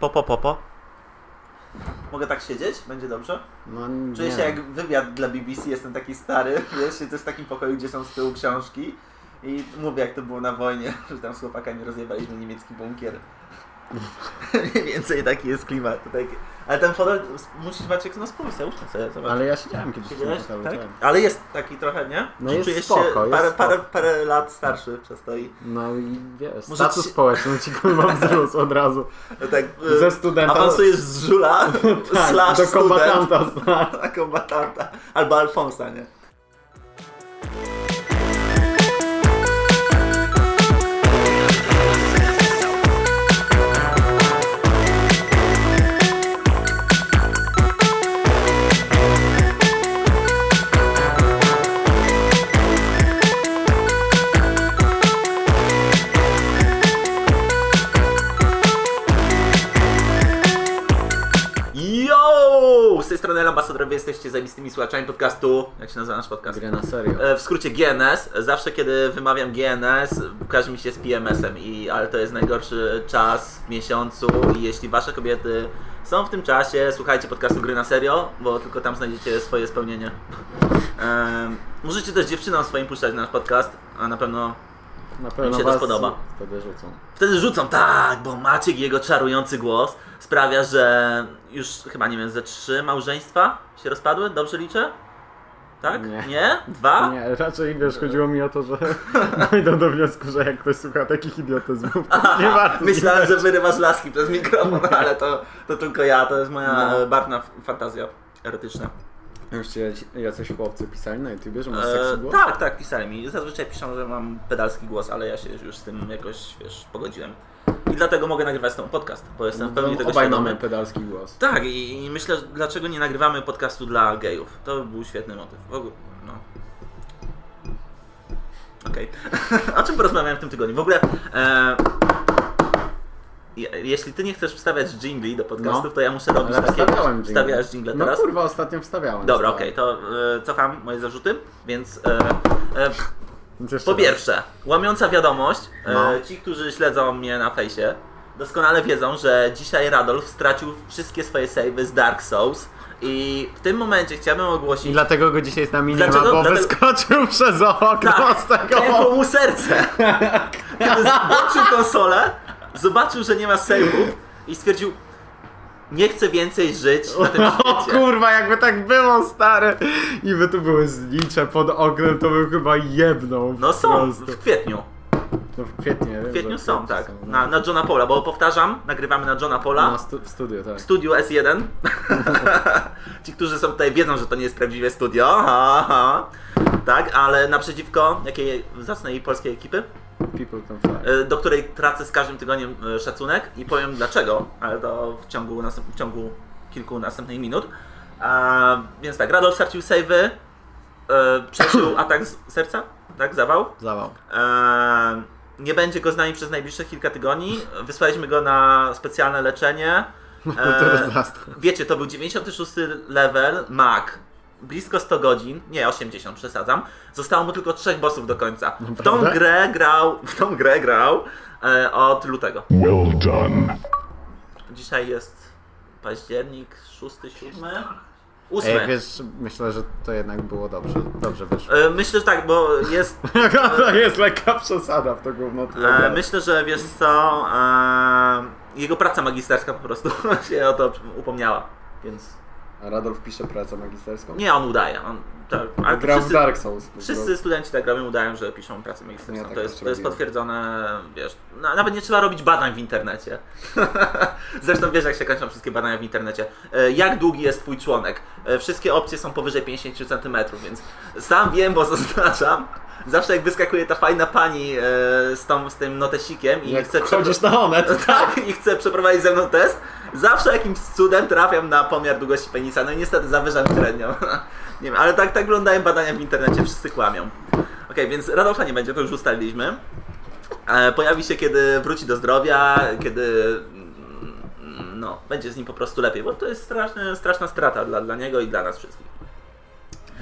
Popo, popo. Mogę tak siedzieć? Będzie dobrze? No, Czuję nie. się jak wywiad dla BBC, jestem taki stary, wiesz, siedzę w takim pokoju, gdzie są z tyłu książki i mówię jak to było na wojnie, że tam z chłopakami rozjebaliśmy niemiecki bunkier. Mniej więcej taki jest klimat tutaj. Ale ten fotel musisz Maciek no spróbuj sobie, usiądź sobie, zobacz. Ale ja siedziałem kiedyś Siedziałeś? tak? tak. Ale jest taki trochę, nie? No jest czujesz spoko, się jest parę, parę, parę lat starszy przez to i No i wiesz, Może status ci- społeczny ci kurwa wzrósł od razu. no tak Ze e, studenta awansujesz z żula tak, slash do student kombatanta. tak. na kombatanta albo Alfonsa, nie? Ambasador, wy jesteście zajebistymi słuchaczami podcastu. Jak się nazywa nasz podcast? Grę na serio. E, W skrócie GNS. Zawsze kiedy wymawiam GNS, kojarzy mi się z PMS-em, i, ale to jest najgorszy czas w miesiącu i jeśli wasze kobiety są w tym czasie, słuchajcie podcastu Gry na Serio, bo tylko tam znajdziecie swoje spełnienie. Em, możecie też dziewczynom swoim puszczać nasz podcast, a na pewno Na pewno się to spodoba. Wtedy rzucą. Wtedy rzucą, tak, bo Maciek i jego czarujący głos sprawia, że już chyba nie wiem, ze trzy małżeństwa się rozpadły, dobrze liczę? Tak? Nie. Dwa? Nie, raczej wiesz, chodziło mi o to, że dojdą do wniosku, że jak ktoś słucha takich idiotyzmów, to nie warto. Myślałem, że wyrywasz laski przez mikrofon, ale to, to tylko ja, to jest moja No. barwna fantazja erotyczna. Ci jacyś chłopcy pisali na YouTubie, że masz E, seksy głos? tak, tak, pisali mi. Zazwyczaj piszą, że mam pedalski głos, ale ja się już z tym jakoś, wiesz, pogodziłem. I dlatego mogę nagrywać z tą podcast, bo jestem w pełni No, tego Obaj świadomy. mamy pedalski głos. Tak, i, i myślę, dlaczego nie nagrywamy podcastu dla gejów. To by był świetny motyw. W ogóle, no. Okej. o czym porozmawiałem w tym tygodniu? W ogóle, e, jeśli ty nie chcesz wstawiać jingli do podcastów, No. to ja muszę robić Ale takie... wstawiałem jingle. Wstawiasz jingle No teraz? kurwa, ostatnio wstawiałem. Dobra, okej, to e, cofam moje zarzuty, więc Więc jeszcze po raz. pierwsze, łamiąca wiadomość, No. ci, którzy śledzą mnie na fejsie, doskonale wiedzą, że dzisiaj Radolf stracił wszystkie swoje savey z Dark Souls i w tym momencie chciałbym I ogłosić... dlatego go dzisiaj z nami nie ma, Dlaczego? bo Dlatego- wyskoczył przez okno Tak, z tego... pękło mu serce! Zobaczył konsolę, zobaczył, że nie ma save'ów i stwierdził, nie chcę więcej żyć na tym O świecie. kurwa, jakby tak było, stary! I by tu były znicze pod oknem, to bym chyba jebnął. No są, prostu. w kwietniu. No w kwietniu, W kwietniu są, tak. no. Na, na Johna Paula, bo powtarzam, nagrywamy na Johna Paula. Na stu- w studiu, tak. w studiu S1. Ci, którzy są tutaj wiedzą, że to nie jest prawdziwe studio. Ha, ha. Tak, ale naprzeciwko jakiej zacnej polskiej ekipy, People can fly. y, do której tracę z każdym tygodniem y, szacunek i powiem dlaczego, ale to w ciągu, w ciągu kilku następnych minut. A, więc tak, Radolf stracił save'y, y, przeżył atak z serca, tak, zawał. Zawał. Eee, nie będzie go z nami przez najbliższe kilka tygodni. Wysłaliśmy go na specjalne leczenie. Zastęp. wiecie, to był 96 level, mag, blisko 100 godzin, nie 80, przesadzam. Zostało mu tylko trzech bossów do końca. W tą grę grał, w tą grę grał e, od lutego. Well done. Dzisiaj jest październik, 6, 7, 8. Ej, wiesz, myślę, że to jednak było dobrze. Dobrze wyszło. E, myślę, że tak, bo jest to jest lekka przesada w to gówno. E, myślę, że wiesz co, e, jego praca magisterska po prostu się o to upomniała, więc Radolf pisze pracę magisterską? nie, on udaje. On, tak, w wszyscy, Dark Souls. wszyscy studenci tak robią, udają, że piszą pracę magisterską. Tak to, jest, to jest potwierdzone, wiesz, na, nawet nie trzeba robić badań w internecie. Zresztą wiesz, jak się kończą wszystkie badania w internecie. E, jak długi jest twój członek? E, wszystkie opcje są powyżej 50 cm, więc sam wiem, bo zaznaczam. Zawsze jak wyskakuje ta fajna pani e, z, tą, z tym notesikiem i Jak chce wchodzisz na Onet, tak, i chce przeprowadzić ze mną test, zawsze jakimś cudem trafiam na pomiar długości penisa. No i niestety zawyżam średnią. Nie wiem, ale tak, tak wyglądają badania w internecie, wszyscy kłamią. Okej, więc Radolfa nie będzie, to już ustaliliśmy. E, pojawi się, kiedy wróci do zdrowia, kiedy mm, no, będzie z nim po prostu lepiej, bo to jest straszny, straszna strata dla, dla niego i dla nas wszystkich.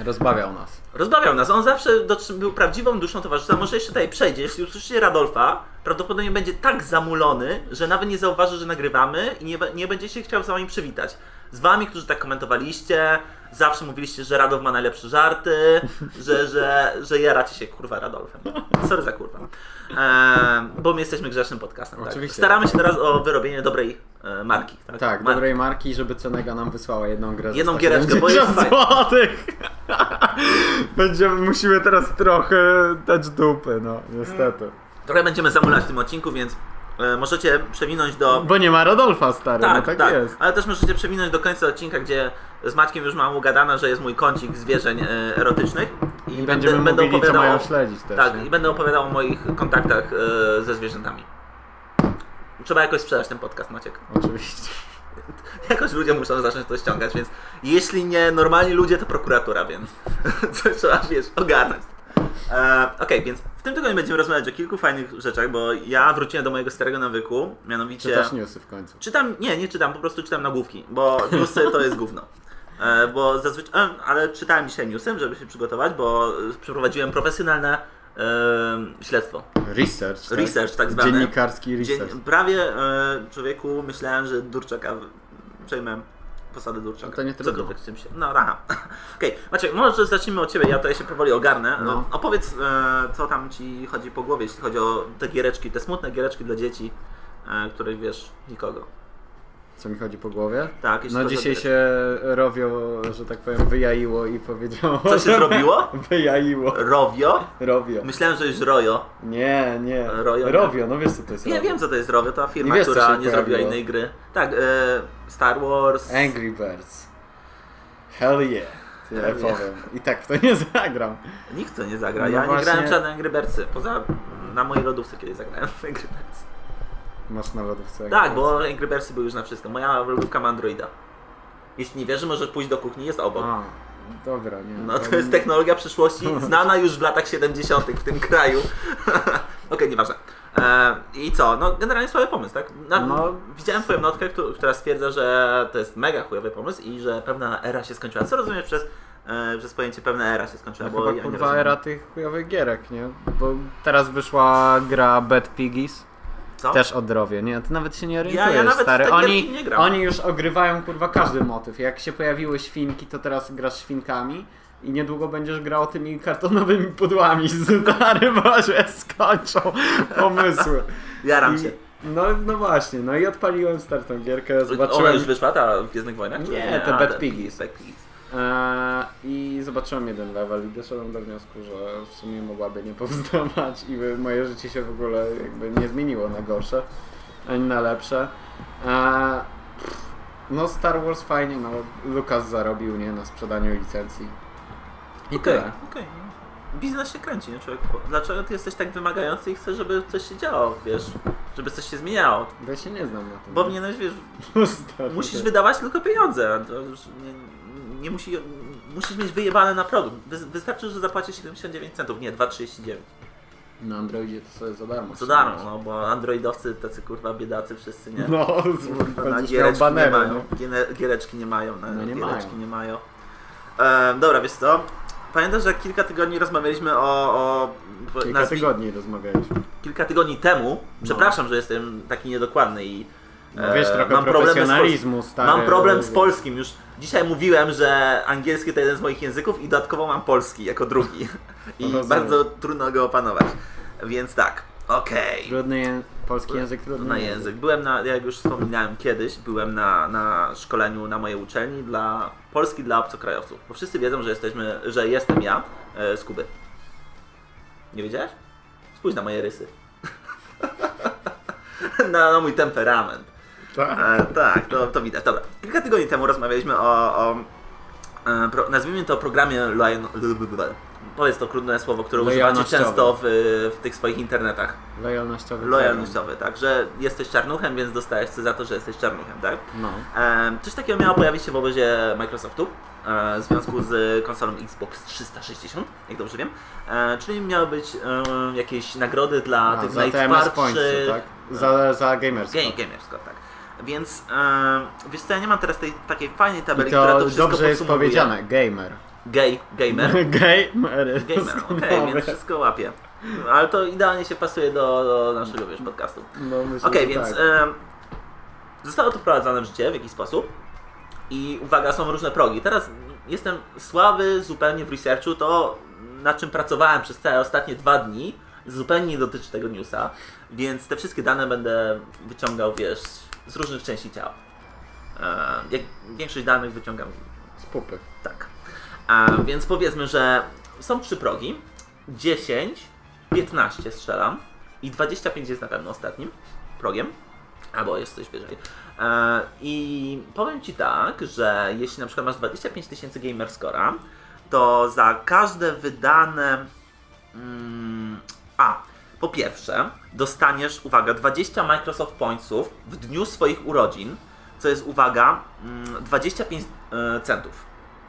Rozbawiał nas. Rozbawiał nas, on zawsze był prawdziwą duszą towarzysza. Może jeszcze tutaj przejdzie, jeśli usłyszycie Radolfa, prawdopodobnie będzie tak zamulony, że nawet nie zauważy, że nagrywamy i nie, nie będzie się chciał z wami przywitać. Z wami, którzy tak komentowaliście, zawsze mówiliście, że Radolf ma najlepsze żarty, że, że, że jaracie się kurwa Radolfem. Sorry za kurwa. Ehm, bo my jesteśmy grzecznym podcastem. Tak? Oczywiście. Staramy się teraz o wyrobienie dobrej e, marki. Tak, Tak, Mar- dobrej marki, żeby Cenega nam wysłała jedną grę. Jedną giereczkę, bo 170 jest złotych. Będziemy, musimy teraz trochę dać dupy, no, niestety. Trochę będziemy zamulać w tym odcinku, więc e, możecie przewinąć do... Bo nie ma Rodolfa, stary, Tak, no tak, tak, jest. ale też możecie przewinąć do końca odcinka, gdzie z Maćkiem już mam ugadane, że jest mój kącik zwierzeń e, erotycznych I będziemy mówili, co mają śledzić też, Tak, nie? i będę opowiadał o moich kontaktach e, ze zwierzętami. Trzeba jakoś sprzedać ten podcast, Maciek. Oczywiście. Jakoś ludzie muszą zacząć to ściągać, więc jeśli nie normalni ludzie, to prokuratura, więc coś trzeba, wiesz, ogarnąć. E, Okej, więc w tym tygodniu będziemy rozmawiać o kilku fajnych rzeczach, bo ja wróciłem do mojego starego nawyku, mianowicie... Czytasz newsy w końcu. Czytam, nie, nie czytam, po prostu czytam nagłówki, bo newsy to jest gówno. E, bo zazwyczaj, e, ale czytałem dzisiaj newsem, żeby się przygotować, bo przeprowadziłem profesjonalne e, śledztwo. Research, tak? Research tak zwany. Dziennikarski research. Dzień, prawie e, człowieku myślałem, że Durczaka przejmę Durczaka. No to nie trudno. Cokolwiek z czym się. No, aha. Okej, Maciek, może zacznijmy od ciebie, ja tutaj się powoli ogarnę. No. Opowiedz, e, co tam ci chodzi po głowie, jeśli chodzi o te giereczki, te smutne giereczki dla dzieci, e, których wiesz nikogo. Co mi chodzi po głowie? Tak, No dzisiaj się Rowio, że tak powiem, wyjaiło i powiedziało... Co się zrobiło? Wyjaiło. Rowio? Rowio. Myślałem, że już Rojo. Nie, nie. Rojo, nie? Rowio, no wiesz co to jest Nie Rowio. wiem, co to jest Rowio, to firma, Nie wiesz, która nie zrobiła innej gry. Tak, e, Star Wars. Angry Birds. Hell yeah. Tyle Hell yeah. powiem. I tak w to nie zagram. Nikt to nie zagra. No ja nie właśnie. grałem w żadne Angry Birdsy. Poza na mojej lodówce kiedyś zagrałem w Angry Birds. Masz na lodówce Tak, bo Angry Birdsy były już na wszystko. Moja lodówka ma Androida. Jeśli nie wierzy, możesz pójść do kuchni, jest obok. A, dobra, nie. No to jest technologia przyszłości, znana już w latach 70. w tym kraju. Okej, nieważne. E, I co? No generalnie słaby pomysł, tak? Na, No. Widziałem twoją notkę, któ- która stwierdza, że to jest mega chujowy pomysł i że pewna era się skończyła. Co rozumiesz przez, e, przez pojęcie pewna era się skończyła? No bo chyba ja kurwa era tych chujowych gierek, nie? Bo teraz wyszła gra Bad Piggies. Co? Też o drowie, nie? Ty nawet się nie orientujesz, Ja- ja nawet stary. Oni, nie gram. oni już ogrywają kurwa każdy motyw. Jak się pojawiły świnki, to teraz grasz świnkami i niedługo będziesz grał tymi kartonowymi pudłami z się skończą pomysły. Jaram się. no, no właśnie, no i odpaliłem stary tą gierkę, Ona zobaczyłem... już wyszła, ta w Gwiezdnych Wojnach? czy Nie, te Bad Piggies. Bad Piggies. Eee, I zobaczyłem jeden level i doszedłem do wniosku, że w sumie mogłaby nie powstawać i by moje życie się w ogóle jakby nie zmieniło na gorsze, ani na lepsze. Eee, no Star Wars fajnie, no Lucas zarobił, nie, na sprzedaniu licencji. I Okej, tyle. okej. Biznes się kręci, nie człowiek? Dlaczego ty jesteś tak wymagający i chcesz, żeby coś się działo, wiesz? Żeby coś się zmieniało? Ja się nie znam na tym. Bo powinieneś, wiesz, Stary, musisz tak. wydawać tylko pieniądze. To już nie, nie musi, musisz mieć wyjebane na produkt. Wy, wystarczy, że zapłacisz 79 centów, nie 2,39. Na Androidzie to sobie za darmo. Co darmo, no bo androidowcy tacy kurwa biedacy wszyscy, nie? No, Kurwa, na giereczki nie banery, mają. nie? Giene- Giereczki nie mają, na No nie giereczki mają. nie mają. Ehm, dobra, wiesz co? Pamiętasz, że kilka tygodni rozmawialiśmy o... o Kilka nazwi- tygodni rozmawialiśmy. kilka tygodni temu. Przepraszam, że jestem taki niedokładny i No wiesz, e, trochę mam profesjonalizmu, polskim. stary. Mam problem z polskim. Już dzisiaj mówiłem, że angielski to jeden z moich języków i dodatkowo mam polski jako drugi. I Rozumiem. bardzo trudno go opanować. Więc tak, okej. Trudny je... polski język, trudny Na język. Byłem na, jak już wspominałem kiedyś, byłem na, na szkoleniu na mojej uczelni dla Polski dla obcokrajowców. Bo wszyscy wiedzą, że jesteśmy, że jestem ja e, z Kuby. Nie wiedziałeś? Spójrz na moje rysy. na, na mój temperament. Tak? E, tak, to, to widać. Dobra. Kilka tygodni temu rozmawialiśmy o, o e, pro, nazwijmy to programie lojan... Powiedz to trudne słowo, które używacie Lojalnościowy. często w, w tych swoich internetach. Lojalnościowy. Lojalnościowy, tak, że jesteś czarnuchem, więc dostajesz coś za to, że jesteś czarnuchem, tak? No. Em, coś takiego miało pojawić się w obozie Microsoftu e, w związku z konsolą Xbox 360, jak dobrze wiem. E, czyli miały być e, jakieś nagrody dla A, tych TMS Points, najtwardszych... tak? Za, za gamerską. Game, gamersko, tak. Więc e, wiesz co, ja nie mam teraz tej takiej fajnej I tabeli, która to to wszystko dobrze jest powiedziane, gamer. Gay, gamer. Gay, Mary. Gamer, okej, więc wszystko łapie. Ale to idealnie się pasuje do, do naszego wiesz, podcastu. No, myślę, Okej, że więc tak. em, zostało to wprowadzone w życie w jakiś sposób. I uwaga, są różne progi. Teraz jestem słaby zupełnie w researchu. To, nad czym pracowałem przez te ostatnie dwa dni, zupełnie nie dotyczy tego newsa. Więc te wszystkie dane będę wyciągał, wiesz, z różnych części ciała. E, jak większość danych wyciągam Z pupy. tak. A więc powiedzmy, że są trzy progi. 10, 15 strzelam i 25 jest na pewno ostatnim progiem. Albo jest coś wyżej. E, I powiem Ci tak, że jeśli na przykład masz 25 tysięcy gamer scora, to za każde wydane. Mm, a, po pierwsze, dostaniesz, uwaga, 20 Microsoft Pointsów w dniu swoich urodzin, co jest, uwaga, mm, 25 e, centów.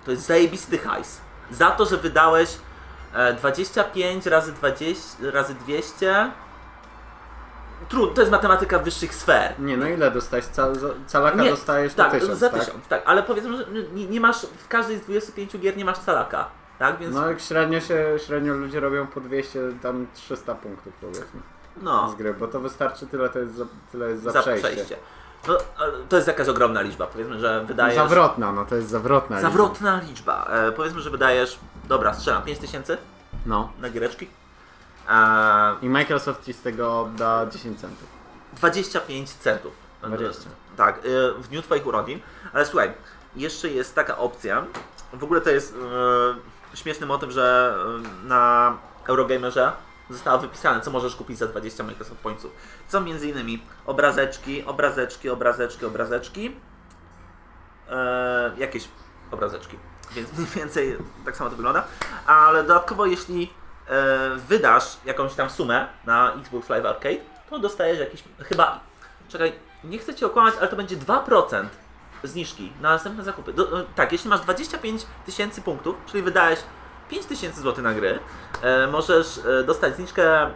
To jest zajebisty hajs. Za to, że wydałeś e, 25 razy 20 razy 200. Trudno, to jest matematyka wyższych sfer. Nie, no ile dostałeś? Cal, calaka Nie, dostajesz tak, na tysiąc, za tak? tysiąc, tak, ale powiedzmy, że nie, nie masz w każdej z 25 gier nie masz calaka, tak? Więc No jak średnio się, średnio ludzie robią po 200, tam 300 punktów powiedzmy no, z gry, bo to wystarczy tyle, to jest za, tyle jest za, za przejście. przejście. No, to jest jakaś ogromna liczba. Powiedzmy, że wydajesz. Zawrotna, no to jest zawrotna. liczba. Zawrotna liczba. E, powiedzmy, że wydajesz. Dobra, strzelam 5000 No. na giereczki. E, I Microsoft ci z tego odda 10 centów. 25 centów. 20. Tak, e, w dniu Twoich urodzin. Ale słuchaj, jeszcze jest taka opcja. W ogóle to jest e, śmieszny motyw, że na Eurogamerze zostało wypisane, co możesz kupić za 20 Microsoft Pointsów. Są między innymi obrazeczki, obrazeczki, obrazeczki, obrazeczki. E, jakieś obrazeczki. Więc mniej więcej tak samo to wygląda. Ale dodatkowo, jeśli e, wydasz jakąś tam sumę na Xbox Live Arcade, to dostajesz jakiś, chyba, czekaj, nie chcę Cię okłamać, ale to będzie 2% zniżki na następne zakupy. Do, e, tak, jeśli masz 25 tysięcy punktów, czyli wydałeś 5 tysięcy złotych na gry, e, możesz e, dostać zniżkę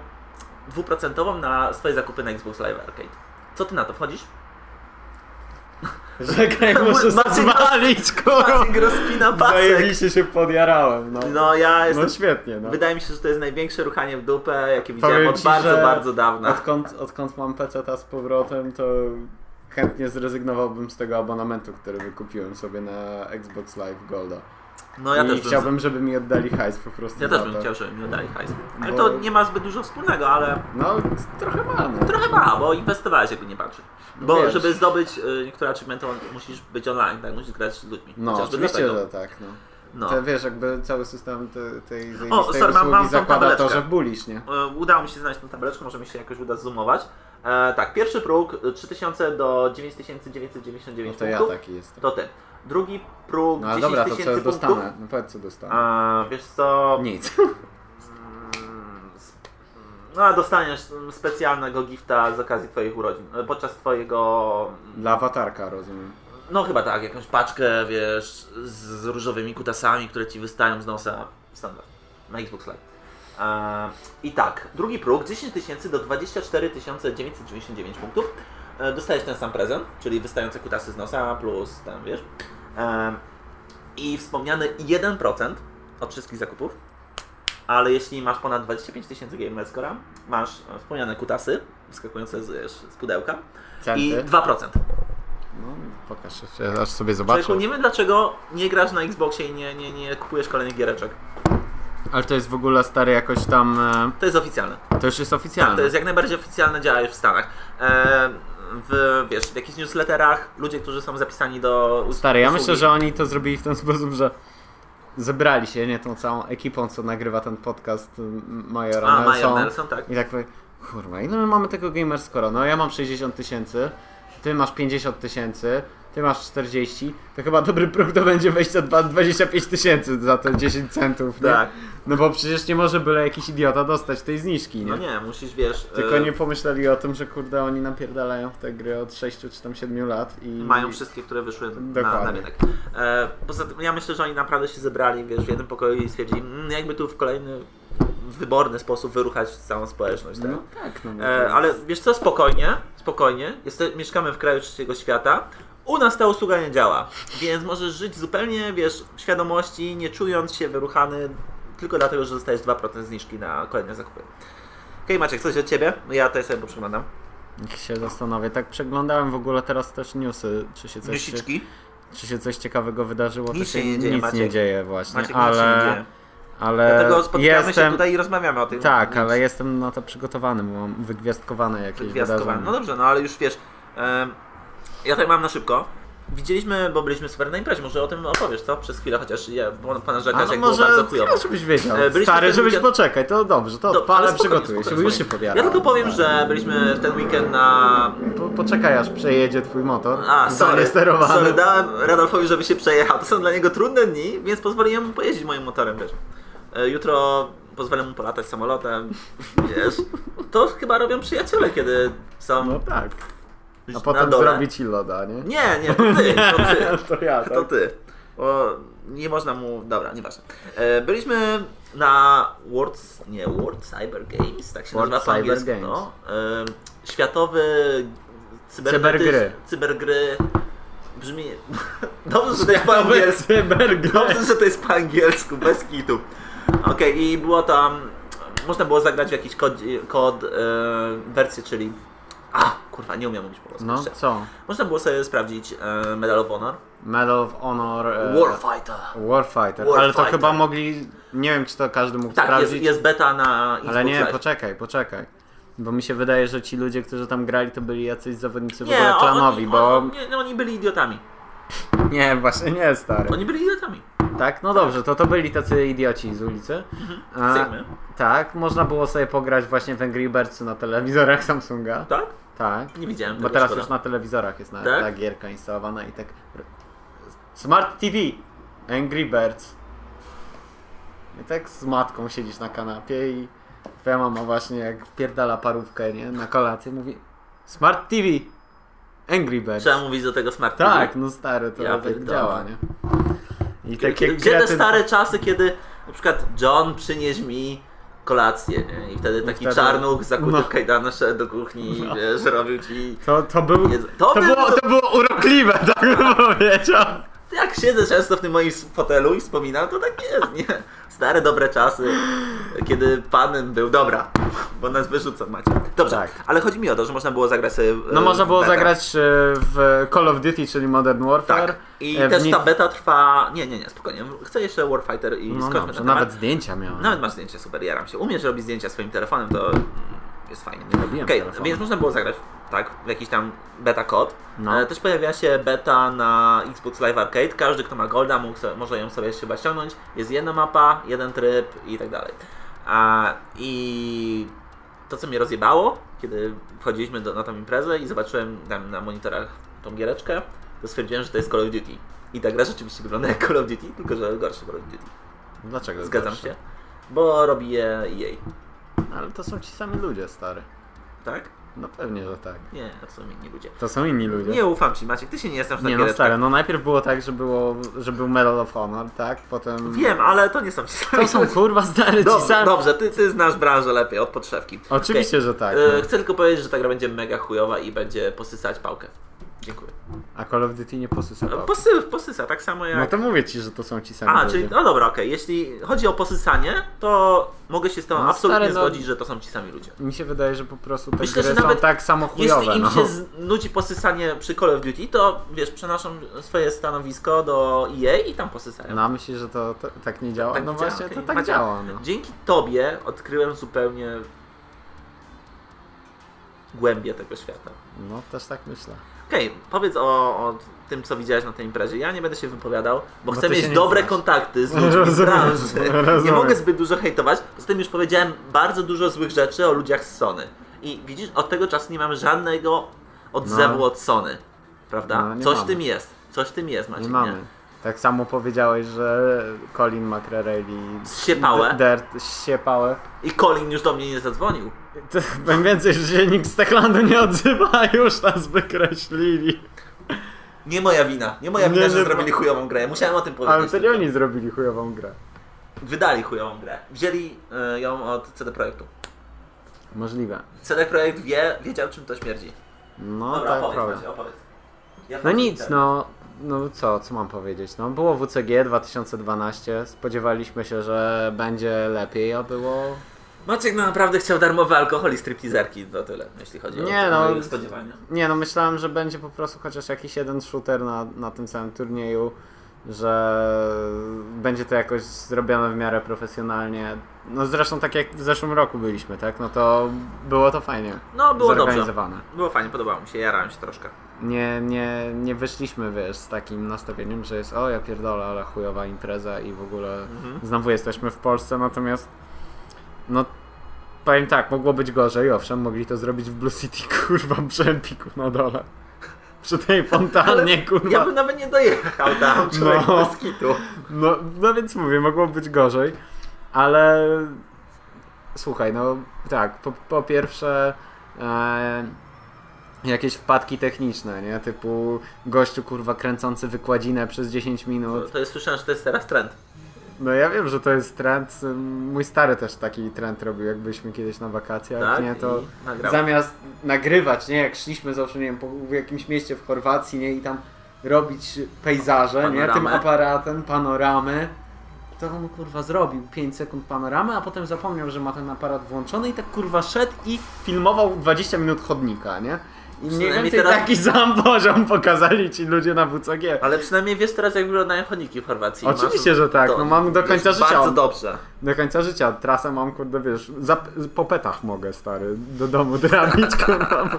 dwuprocentową na swoje zakupy na Xbox Live Arcade. Co Ty na to wchodzisz? Czekaj, muszę Marcin zwalić, kurwa. Marcin rozpina pasek. Zajebiście się podjarałem, no. No ja No jestem... świetnie, no. Wydaje mi się, że to jest największe ruchanie w dupę, jakie widziałem Powiem od ci, bardzo, bardzo dawna. Odkąd, odkąd mam PC z powrotem, to chętnie zrezygnowałbym z tego abonamentu, który wykupiłem sobie na Xbox Live Golda. No ja I też bym, chciałbym, żeby mi oddali hajs po prostu ja też bym to. chciał, żeby mi oddali hajs. Ale Bo- to nie ma zbyt dużo wspólnego, ale No, trochę ma, no. trochę ma, bo inwestowałeś, jakby nie patrzeć. Bo Wiesz. żeby zdobyć y, niektóre achievementy, musisz być online, tak? Musisz grać z ludźmi. No, Chociażby oczywiście, że tak, no. No. To wiesz, jakby cały system te, tej zajebistej sorry, mam- usługi mam tą zakłada to, że bulisz, nie? E, Udało mi się znaleźć tę tabeleczkę, może mi się jakoś uda zoomować. E, tak, pierwszy próg y, 3000 do 9999 No to ja punktów. taki jestem. To ty. Drugi próg No ale 10 dobra, to co tysięcy punktów. dostanę? No powiedz co dostanę. A, wiesz co? Nic. Mm, No, a dostaniesz mm, specjalnego gifta z okazji Twoich urodzin. e, Podczas Twojego. Dla awatarka, rozumiem. No, chyba tak, jakąś paczkę, wiesz, z różowymi kutasami, które ci wystają z nosa. Standard. Na Xbox Live. I tak, drugi próg 10 tysięcy do 24 999 punktów. E, Dostajesz ten sam prezent, czyli wystające kutasy z nosa plus ten, wiesz. E, I wspomniany 1% od wszystkich zakupów. Ale jeśli masz ponad 25 tysięcy gamer score'a, masz wspomniane kutasy wyskakujące z, z pudełka Centy. i 2%. No, pokaż aż sobie zobaczę. Człowieku, nie wiem dlaczego nie grasz na Xboxie i nie, nie, nie kupujesz kolejnych giereczek. Ale to jest w ogóle stary jakoś tam... e, To jest oficjalne. To już jest oficjalne. To jest jak najbardziej oficjalne, działa już w Stanach. E, w, wiesz, w jakichś newsletterach ludzie, którzy są zapisani do us- Stary, ja usługi- myślę, że oni to zrobili w ten sposób, że zebrali się, nie, tą całą ekipą, co nagrywa ten podcast Majora A, Nelson. Nelson, tak. I tak powie, kurwa, ile my mamy tego gamer score? No ja mam 60 tysięcy, ty masz 50 tysięcy, ty masz 40, to chyba dobry próg to będzie wejścia dwa- 25 tysięcy za te 10 centów, nie? Tak. No bo przecież nie może byle jakiś idiota dostać tej zniżki, nie? No nie, musisz, wiesz... Tylko e, nie pomyśleli o tym, że kurde oni napierdalają w te gry od 6 czy tam 7 lat i Mają wszystkie, które wyszły na, na Dokładnie. rynek. E, poza tym, ja myślę, że oni naprawdę się zebrali, wiesz, w jednym pokoju i stwierdzili, mm, jakby tu w kolejny wyborny sposób wyruchać całą społeczność, tak? No tak, no to E, jest- ale wiesz co, spokojnie, spokojnie. Jeste, mieszkamy w kraju trzeciego świata. U nas ta usługa nie działa, więc możesz żyć zupełnie, wiesz, świadomości, nie czując się wyruchany, tylko dlatego, że dostajesz 2% zniżki na kolejne zakupy. Okej, Maciek, coś od Ciebie? Ja tutaj sobie poprzeglądam. Niech się zastanowię. Tak przeglądałem w ogóle teraz też newsy, czy się coś, Newsiczki. czy się coś ciekawego wydarzyło. Nic to się nie dzieje, nic nie Maciek. dzieje właśnie, Maciek, nic się nie ale, dzieje. ale Dlatego spotykamy jestem... się tutaj i rozmawiamy o tym. Tak, Nic. ale jestem na to przygotowany, bo mam wygwiazdkowane jakieś wydarzenie. No dobrze, no ale już wiesz, ja tak mam na szybko. Widzieliśmy, bo byliśmy super na imprezie, może o tym opowiesz, co? Przez chwilę, chociaż ja, bo pana A rzekać, no jak było może bardzo chujowo. żebyś wiedział. E, byliśmy Stary, żebyś weekend- poczekaj, to dobrze, to Do- ale przygotuję się, już się powiadam. Ja tylko powiem, że byliśmy w ten weekend na... Po, poczekaj aż przejedzie twój motor. A, sorry, sterowany. sorry, dałem Radolfowi, żeby się przejechał. To są dla niego trudne dni, więc pozwoliłem mu pojeździć moim motorem, wiesz. E, Jutro pozwolę mu polatać samolotem, wiesz. To chyba robią przyjaciele, kiedy są No tak. A potem dole. zrobi ci loda, nie? Nie, nie, to ty, to ty. to ja, tak? To ty. Bo nie można mu. Dobra, nieważne. E, byliśmy na World. Nie, World Cyber Games, tak się World nazywa po Cyber angielsku. Games. No. Światowy Cybergry. Cybergry. Brzmi. Dobrze, że to jest po angielsku. Dobrze, że to jest po angielsku, bez kitu. Okej, i było tam. Można było zagrać w jakiś kod, kod e, wersję, czyli. A, kurwa, nie umiem mówić po polsku No jeszcze. co? Można było sobie sprawdzić e, Medal of Honor. Medal of Honor. e, Warfighter. Warfighter. Ale to chyba mogli. Nie wiem, czy to każdy mógł Tak, jest, sprawdzić. jest beta na Xbox ale nie, Live. poczekaj, poczekaj. Bo mi się wydaje, że ci ludzie, którzy tam grali, to byli jacyś zawodnicy w Nie, ogóle o- klanowi, bo. on, nie, no, oni byli idiotami. Nie, właśnie nie, stary. Oni byli idiotami. Tak, no dobrze, to to byli tacy idioci z ulicy. A, Chcemy. tak, można było sobie pograć właśnie w Angry Birds na telewizorach Samsunga. Tak? Tak. Nie widziałem Bo teraz szkoda. już na telewizorach jest na, Tak? ta gierka instalowana i tak. Smart TV! Angry Birds. I tak z matką siedzisz na kanapie i twoja mama właśnie jak wpierdala parówkę, nie? Na kolację mówi Smart TV! Angry Birds. Trzeba mówić do tego Smart TV. Tak, no stary, to Ja tak działa, nie? I takie gdzie te stare czasy, kiedy na przykład John przynieś mi kolację, nie? I wtedy taki wtedy- czarnuch zakuty no. w szedł do kuchni i No. wiesz, robił ci... To, to, był, to, to było, było- to było urokliwe, tak bym powiedział. Jak siedzę często w tym moim fotelu i wspominam, to tak jest, nie? Stare, dobre czasy, kiedy panem był. Dobra, bo nas wyrzucą, macie. Dobrze, Tak. ale chodzi mi o to, że można było zagrać sobie... No e, można było beta. zagrać e, w Call of Duty, czyli Modern Warfare. Tak. I E, też ta beta trwa... Nie, nie, nie, spokojnie. Chcę jeszcze Warfighter i No skończmy ten temat. nawet zdjęcia miałem. Nawet masz zdjęcie, super, jaram się. Umiesz robić zdjęcia swoim telefonem, to jest fajnie. Nie robiłem telefonu. więc można było zagrać, tak, w jakiś tam beta kod. No. E, też pojawia się beta na Xbox Live Arcade. Każdy, kto ma Golda, mógł może ją sobie chyba ściągnąć. Jest jedna mapa, jeden tryb i tak dalej. A, I to, co mnie rozjebało, kiedy wchodziliśmy do, na tą imprezę i zobaczyłem tam na monitorach tą giereczkę, to stwierdziłem, że to jest Call of Duty. I ta gra rzeczywiście wygląda jak Call of Duty, tylko że gorsze Call of Duty. Dlaczego Zgadzam gorsze? się. Bo robi je EA. Ale to są ci sami ludzie, stary. Tak? No pewnie, że tak. Nie, to są inni ludzie. To są inni ludzie. Nie ufam ci, Maciek, ty się nie znasz na Nie no stary, no najpierw było tak, że było, że był Medal of Honor, tak? Potem... Wiem, ale to nie są ci sami To są kurwa stary ci Dobrze, sami. dobrze ty, ty znasz branżę lepiej od podszewki. Oczywiście, że tak. E, No. Chcę tylko powiedzieć, że ta gra będzie mega chujowa i będzie posysać pałkę. Dziękuję. A Call of Duty nie posysa. Posy, posysa, tak samo jak... No to mówię ci, że to są ci sami A, ludzie. czyli, no dobra, okej. Jeśli chodzi o posysanie, to mogę się z tą No, absolutnie stary, no- zgodzić, że to są ci sami ludzie. Mi się wydaje, że po prostu te Myślę, gry że są nawet tak samo chujowe, Jeśli im no. się znudzi posysanie przy Call of Duty, to wiesz, przenoszą swoje stanowisko do EA i tam posysają. No myślisz, że to, to tak nie działa? Tak no nie działa, właśnie, okej. to tak Macie- działa, no. Dzięki tobie odkryłem zupełnie głębię tego świata. No, też tak myślę. Okej, powiedz o, o tym, co widziałeś na tej imprezie. Ja nie będę się wypowiadał, bo Bo chcę mieć nie dobre znasz. kontakty z ludźmi z Rozumiem, branży. Nie mogę zbyt dużo hejtować. Poza tym już powiedziałem bardzo dużo złych rzeczy o ludziach z Sony. I widzisz, od tego czasu nie mamy żadnego odzewu No. od Sony. Prawda? No, nie Coś mamy. tym jest. Coś tym jest, Maciek. Nie mamy. Tak samo powiedziałeś, że Colin McRae Zsiepałe. Dirt siepałe. I Colin już do mnie nie zadzwonił. Powiem więcej, że się nikt z Techlandu nie odzywa, już nas wykreślili. Nie moja wina. Nie moja Nie, wina, nie, że bo- zrobili chujową grę. Musiałem o tym powiedzieć. Ale to nie oni zrobili chujową grę. Wydali chujową grę. Wzięli y, ją od CD Projektu. Możliwe. CD Projekt wie, wiedział czym to śmierdzi. No Dobra, tak, opowiedz, opowiedz. Ja No nic, no, no co, co mam powiedzieć? No było WCG 2012, spodziewaliśmy się, że będzie lepiej, a było... Maciek no naprawdę chciał darmowy alkohol i stripteaserki, to tyle, jeśli chodzi o Nie, to no. moje spodziewania. Nie no, myślałem, że będzie po prostu chociaż jakiś jeden shooter na, na tym samym turnieju, że będzie to jakoś zrobione w miarę profesjonalnie. No zresztą tak jak w zeszłym roku byliśmy, tak? No to było to fajnie No, było dobrze. zorganizowane. Było fajnie, podobało mi się, jarałem się troszkę. Nie, nie, nie wyszliśmy, wiesz, z takim nastawieniem, że jest o ja pierdolę, ale chujowa impreza i w ogóle Mhm. znowu jesteśmy w Polsce, natomiast no powiem tak, mogło być gorzej, owszem, mogli to zrobić w Blue City, kurwa, przy Empiku na dole. Przy tej fontannie, kurwa. Ja bym nawet nie dojechał tam, człowiek No. kitu. No, no więc mówię, mogło być gorzej, ale słuchaj, no tak, po, po pierwsze e, jakieś wpadki techniczne, nie? Typu gościu kurwa kręcący wykładzinę przez 10 To, minut. to jest, słyszałem, że to jest teraz trend. No ja wiem, że to jest trend. Mój stary też taki trend robił, jak byliśmy kiedyś na wakacjach, Tak? nie? To zamiast nagrywać, nie? Jak szliśmy załóżmy, nie wiem, po, w jakimś mieście w Chorwacji, nie? I tam robić pejzaże, nie? Tym aparatem, panoramy. To on kurwa zrobił 5 sekund panoramy, a potem zapomniał, że ma ten aparat włączony i tak kurwa szedł i filmował 20 minut chodnika, nie? I mniej więcej teraz- taki sam poziom pokazali ci ludzie na WCG. Ale przynajmniej wiesz teraz, jak wyglądają chodniki w Chorwacji. Oczywiście, Masz- że tak. to No mam do końca życia. Bardzo dobrze. Do końca życia trasę mam, kurde, wiesz, za, po petach mogę, stary, do domu drabić, kurwa,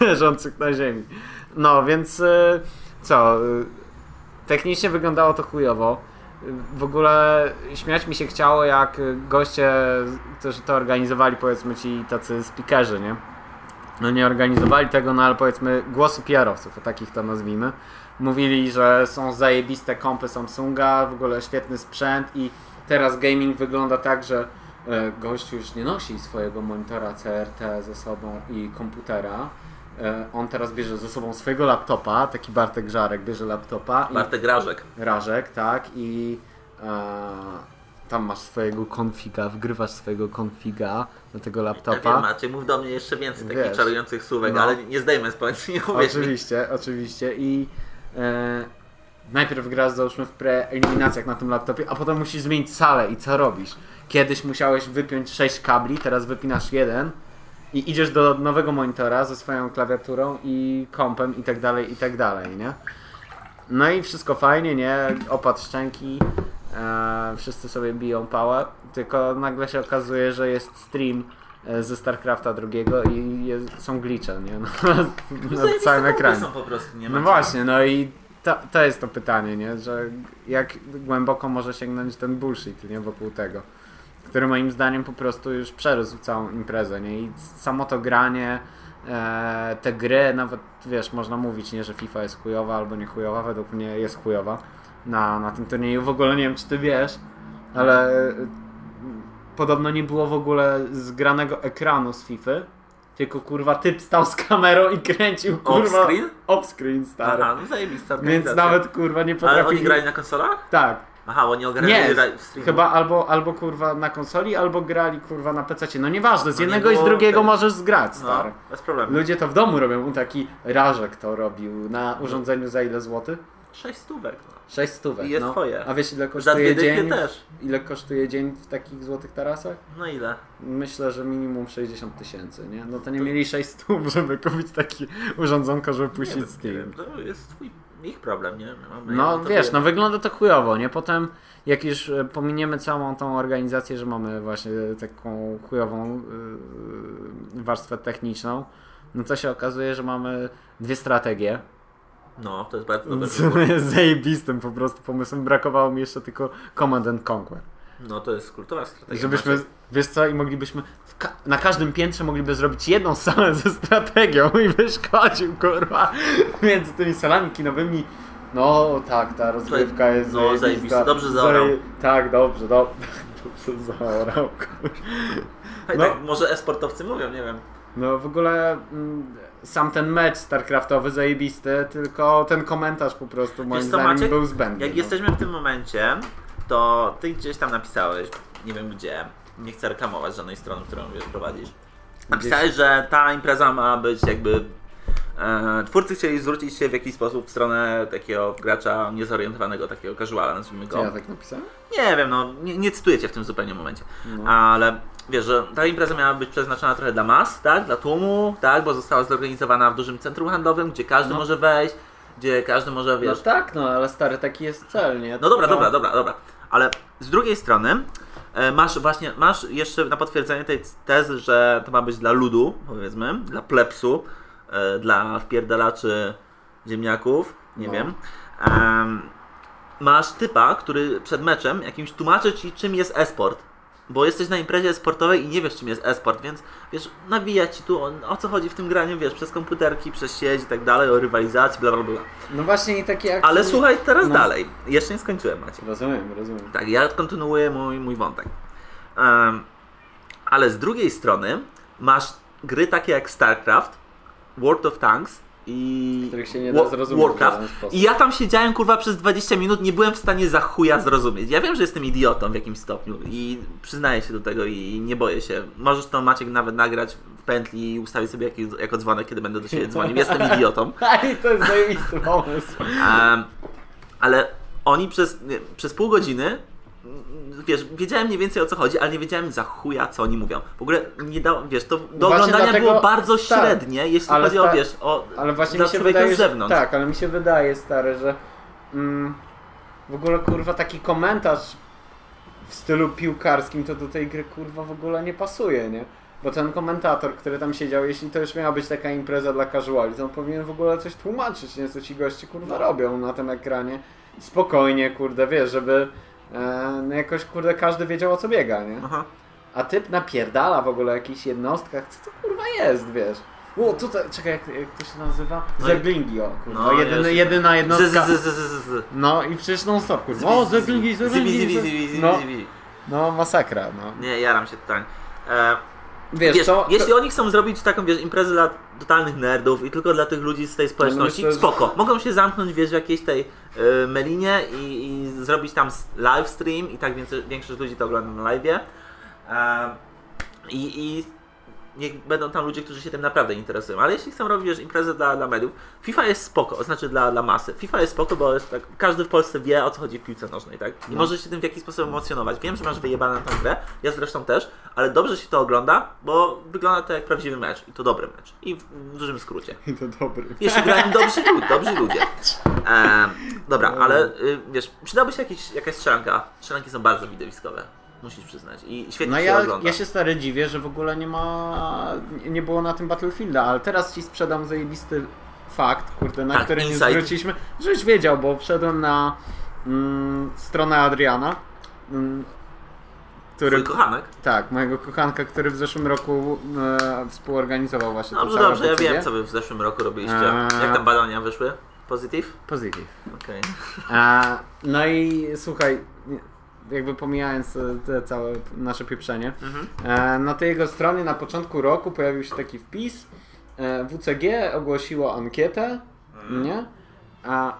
leżących na ziemi. No, więc y, co, y, technicznie wyglądało to chujowo. Y, W ogóle śmiać mi się chciało, jak goście, którzy to organizowali, powiedzmy ci tacy speakerzy, nie? No nie organizowali tego, no ale powiedzmy głosy PR-owców, o takich to nazwijmy. Mówili, że są zajebiste kompy Samsunga, w ogóle świetny sprzęt i teraz gaming wygląda tak, że e, gościu już nie nosi swojego monitora CRT ze sobą i komputera. E, On teraz bierze ze sobą swojego laptopa, taki Bartek Żarek bierze laptopa i Bartek Grażek. Rażek, tak, i e, tam masz swojego konfiga, wgrywasz swojego konfiga do tego Ja laptopa. wiem, Maciej, mów do mnie jeszcze więcej takich Wiesz. czarujących słówek, No. ale nie zdejmę z nie uwierz mi. Oczywiście, oczywiście i e, najpierw grasz załóżmy w preeliminacjach na tym laptopie, a potem musisz zmienić salę i co robisz? Kiedyś musiałeś wypiąć 6 kabli, teraz wypinasz jeden i idziesz do nowego monitora ze swoją klawiaturą i kompem i tak dalej, i tak dalej, nie? No i wszystko fajnie, nie? Opad szczęki, e, wszyscy sobie biją pałę, tylko nagle się okazuje, że jest stream e, ze StarCrafta drugiego i jest, są glitche, nie? No, na Zajebiste całym kompy ekranie. są po prostu, nie No Maciej? właśnie, no i to, to jest to pytanie, nie? Że jak głęboko może sięgnąć ten bullshit, nie? Wokół tego. Który moim zdaniem po prostu już przerósł całą imprezę, nie? I samo to granie, e, te gry, nawet wiesz, można mówić, nie, że FIFA jest chujowa albo nie chujowa, według mnie jest chujowa na, na tym turnieju. W ogóle nie wiem, czy ty wiesz, ale e, podobno nie było w ogóle zgranego ekranu z FIFA. Tylko kurwa typ stał z kamerą i kręcił kurwa Off-screen? off-screen stary. Aha, no zajebista Więc nawet kurwa nie Ale potrafi. oni grali na konsolach? Tak. Aha, oni ogarnęli Nie, stream. chyba albo, albo kurwa na konsoli, albo grali kurwa na PC. No nieważne, z No nie jednego i z drugiego tego. możesz zgrać, No, stary. bez problemu. Ludzie to w domu robią, taki Rażek to robił na urządzeniu za ile złotych? Sześć stówek. No. 6 stówek. I jest no. twoje. A wiesz ile Za kosztuje dychy dzień? też. Ile kosztuje dzień w takich złotych tarasach? No ile? Myślę, że minimum 60 tysięcy, nie? No to nie mieli 6 stów, żeby kupić taki urządzonko, żeby puścić Steam. nie wiem, To jest twój, ich problem, nie? Mamy- No to wiesz, wie- no wygląda to chujowo, nie? Potem jak już e, pominiemy całą tą organizację, że mamy właśnie taką chujową yy, warstwę techniczną, no to się okazuje, że mamy dwie strategie. No, to jest bardzo dobry Co jest zajebistym po prostu pomysłem. Brakowało mi jeszcze tylko Command and Conquer. No to jest kultowa strategia. Żebyśmy, wiesz co, i moglibyśmy ka- na każdym piętrze mogliby zrobić jedną salę ze strategią i byś chodził, kurwa, między tymi salami kinowymi. No tak, ta rozgrywka jest no, zajebista. zajebiście. Dobrze zaorał. Zaje- Tak, dobrze, do... dobrze zaorał. kurwa. No. tak, może esportowcy mówią, nie wiem. No w ogóle mm, sam ten mecz StarCraftowy zajebisty, tylko ten komentarz po prostu moim Wiesz zdaniem Maciek? był zbędny. Jak no. jesteśmy w tym momencie, to ty gdzieś tam napisałeś, nie wiem gdzie, nie chcę reklamować żadnej strony, którą wiesz, prowadzisz. Napisałeś, że ta impreza ma być jakby E, twórcy chcieli zwrócić się w jakiś sposób w stronę takiego gracza niezorientowanego, takiego casuala, nazwijmy Czy go. ja tak napisałem? Nie wiem, no nie, nie cytuję cię w tym zupełnie momencie. No. Ale wiesz, że ta impreza miała być przeznaczona trochę dla mas, tak? Dla tłumu, tak? Bo została zorganizowana w dużym centrum handlowym, gdzie każdy No. może wejść, gdzie każdy może, No wiesz... tak, no ale stary, taki jest cel, nie? No dobra, dobra, dobra, dobra. Ale z drugiej strony e, masz właśnie, masz jeszcze na potwierdzenie tej tezy, że to ma być dla ludu, powiedzmy, dla plepsu, e, dla wpierdalaczy ziemniaków, nie No. wiem. Em, masz typa, który przed meczem jakimś tłumaczy ci, czym jest e-sport. Bo jesteś na imprezie sportowej i nie wiesz, czym jest e-sport, więc wiesz, nawija ci tu o, o co chodzi w tym graniu, wiesz, przez komputerki, przez sieć i tak dalej, o rywalizacji, bla bla bla. No właśnie i takie akcje... Ale słuchaj teraz No. dalej. Jeszcze nie skończyłem, Macie. Rozumiem, rozumiem. Tak, ja kontynuuję mój, mój wątek. Em, ale z drugiej strony masz gry takie jak StarCraft, World of Tanks i Których się nie da zrozumieć Warcraft. I ja tam siedziałem kurwa przez 20 minut, nie byłem w stanie za chuja zrozumieć. Ja wiem, że jestem idiotą w jakimś stopniu i przyznaję się do tego i nie boję się. Możesz to Maciek nawet nagrać w pętli i ustawić sobie jaki, jako dzwonek, kiedy będę do siebie dzwonił. Jestem idiotą. Aj, to jest zajebisty pomysł. Em, ale oni przez, nie, przez pół godziny, wiesz, wiedziałem mniej więcej o co chodzi, ale nie wiedziałem za chuja, co oni mówią. W ogóle nie dało, wiesz, to do Właśnie oglądania dlatego- było bardzo tak. średnie, jeśli chodzi o, wiesz, o Ale właśnie mi się wydaje, z zewnątrz. Że, tak, ale mi się wydaje, stary, że mm, w ogóle kurwa taki komentarz w stylu piłkarskim to do tej gry kurwa w ogóle nie pasuje, nie? Bo ten komentator, który tam siedział, jeśli to już miała być taka impreza dla casuali, to on powinien w ogóle coś tłumaczyć, nie? Co ci goście kurwa robią na tym ekranie. Spokojnie, kurde, wiesz, żeby no jakoś kurde każdy wiedział o co biega, nie? Aha. A typ napierdala w ogóle o jakichś jednostkach. Co to kurwa jest, wiesz? O, tutaj, czekaj, jak, jak to się nazywa? No Zeglingi, o kurwa. No, jedyny, jest. jedyna jednostka. z, z, z. No i przecież non stop, kurwa. O, Zeglingi, Zeglingi. No, no, masakra, no. Nie, jaram się totalnie. E, Wiesz, wiesz, to... jeśli oni chcą zrobić taką, wiesz, imprezę dla totalnych nerdów i tylko dla tych ludzi z tej społeczności, myślę, że- spoko. Mogą się zamknąć, wiesz, w jakiejś tej y, melinie i, i zrobić tam live stream i tak więcej, większość ludzi to ogląda na live'ie. E, I, I niech będą tam ludzie, którzy się tym naprawdę interesują. Ale jeśli chcą robić wiesz, imprezę dla, dla mediów, FIFA jest spoko, znaczy dla, dla masy. FIFA jest spoko, bo jest tak, każdy w Polsce wie o co chodzi w piłce nożnej, tak? I No. może się tym w jakiś sposób emocjonować. Wiem, że masz wyjebane na tę grę, ja zresztą też, ale dobrze się to ogląda, bo wygląda to jak prawdziwy mecz i to dobry mecz. I w, dużym skrócie. I to dobry. Jeśli grają dobrzy, ludzie, dobrzy ludzie. Em, dobra, ale y, wiesz, przydałaby się jakiś, jakaś strzelanka. Strzelanki są bardzo widowiskowe, musisz przyznać. I świetnie No się ja, ogląda. ja się stary dziwię, że w ogóle nie ma, nie było na tym Battlefielda, ale teraz ci sprzedam zajebisty fakt, kurde, na Tak, który nie zwróciliśmy, żebyś wiedział, bo wszedłem na mm, stronę Adriana, mm, który, kochanek? tak, mojego kochanka, który w zeszłym roku e, współorganizował właśnie Dobrze, dobrze, ja wiem, co wy w zeszłym roku robiliście. Eee. Jak tam badania wyszły? Pozytyw? Pozytyw. Okej. A, no i słuchaj, jakby pomijając e, te całe nasze pieprzenie, Mhm. e, na tej jego stronie na początku roku pojawił się taki wpis. e, WCG ogłosiło ankietę, nie? A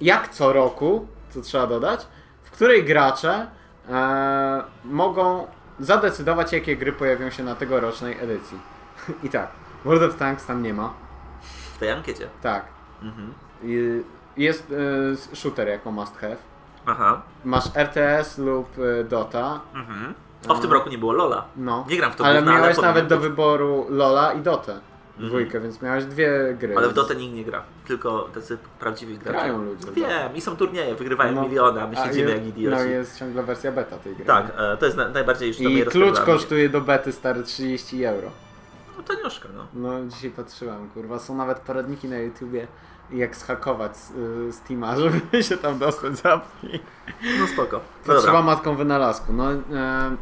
jak co roku, co trzeba dodać, w której gracze e, mogą zadecydować, jakie gry pojawią się na tegorocznej edycji. I tak, World of Tanks tam nie ma. W tej ankiecie. Tak. Mhm. I Jest shooter jako must have. Aha. Masz RTS lub e, Dota. Mhm. O, w tym roku nie było Lola. No. Nie gram w to ale gówno, ale miałeś powinien nawet do wyboru Lola i Dotę. Dwójkę, więc miałeś dwie gry. Ale w Dotę nikt nie gra. Tylko tacy prawdziwi gracze. Grają ludzie, w Wiem, i są turnieje, wygrywają No. miliony, a my siedzimy jak idioci. No jest ciągle wersja beta tej gry. Tak, e, to jest na, najbardziej już I klucz kosztuje do bety stary 30 euro. No to nioszka, no. No dzisiaj patrzyłem, kurwa, są nawet poradniki na YouTubie jak zhakować y, Steama, żeby się tam dostać z apki. No spoko. To trzeba dobra. matką wynalazku. No, e,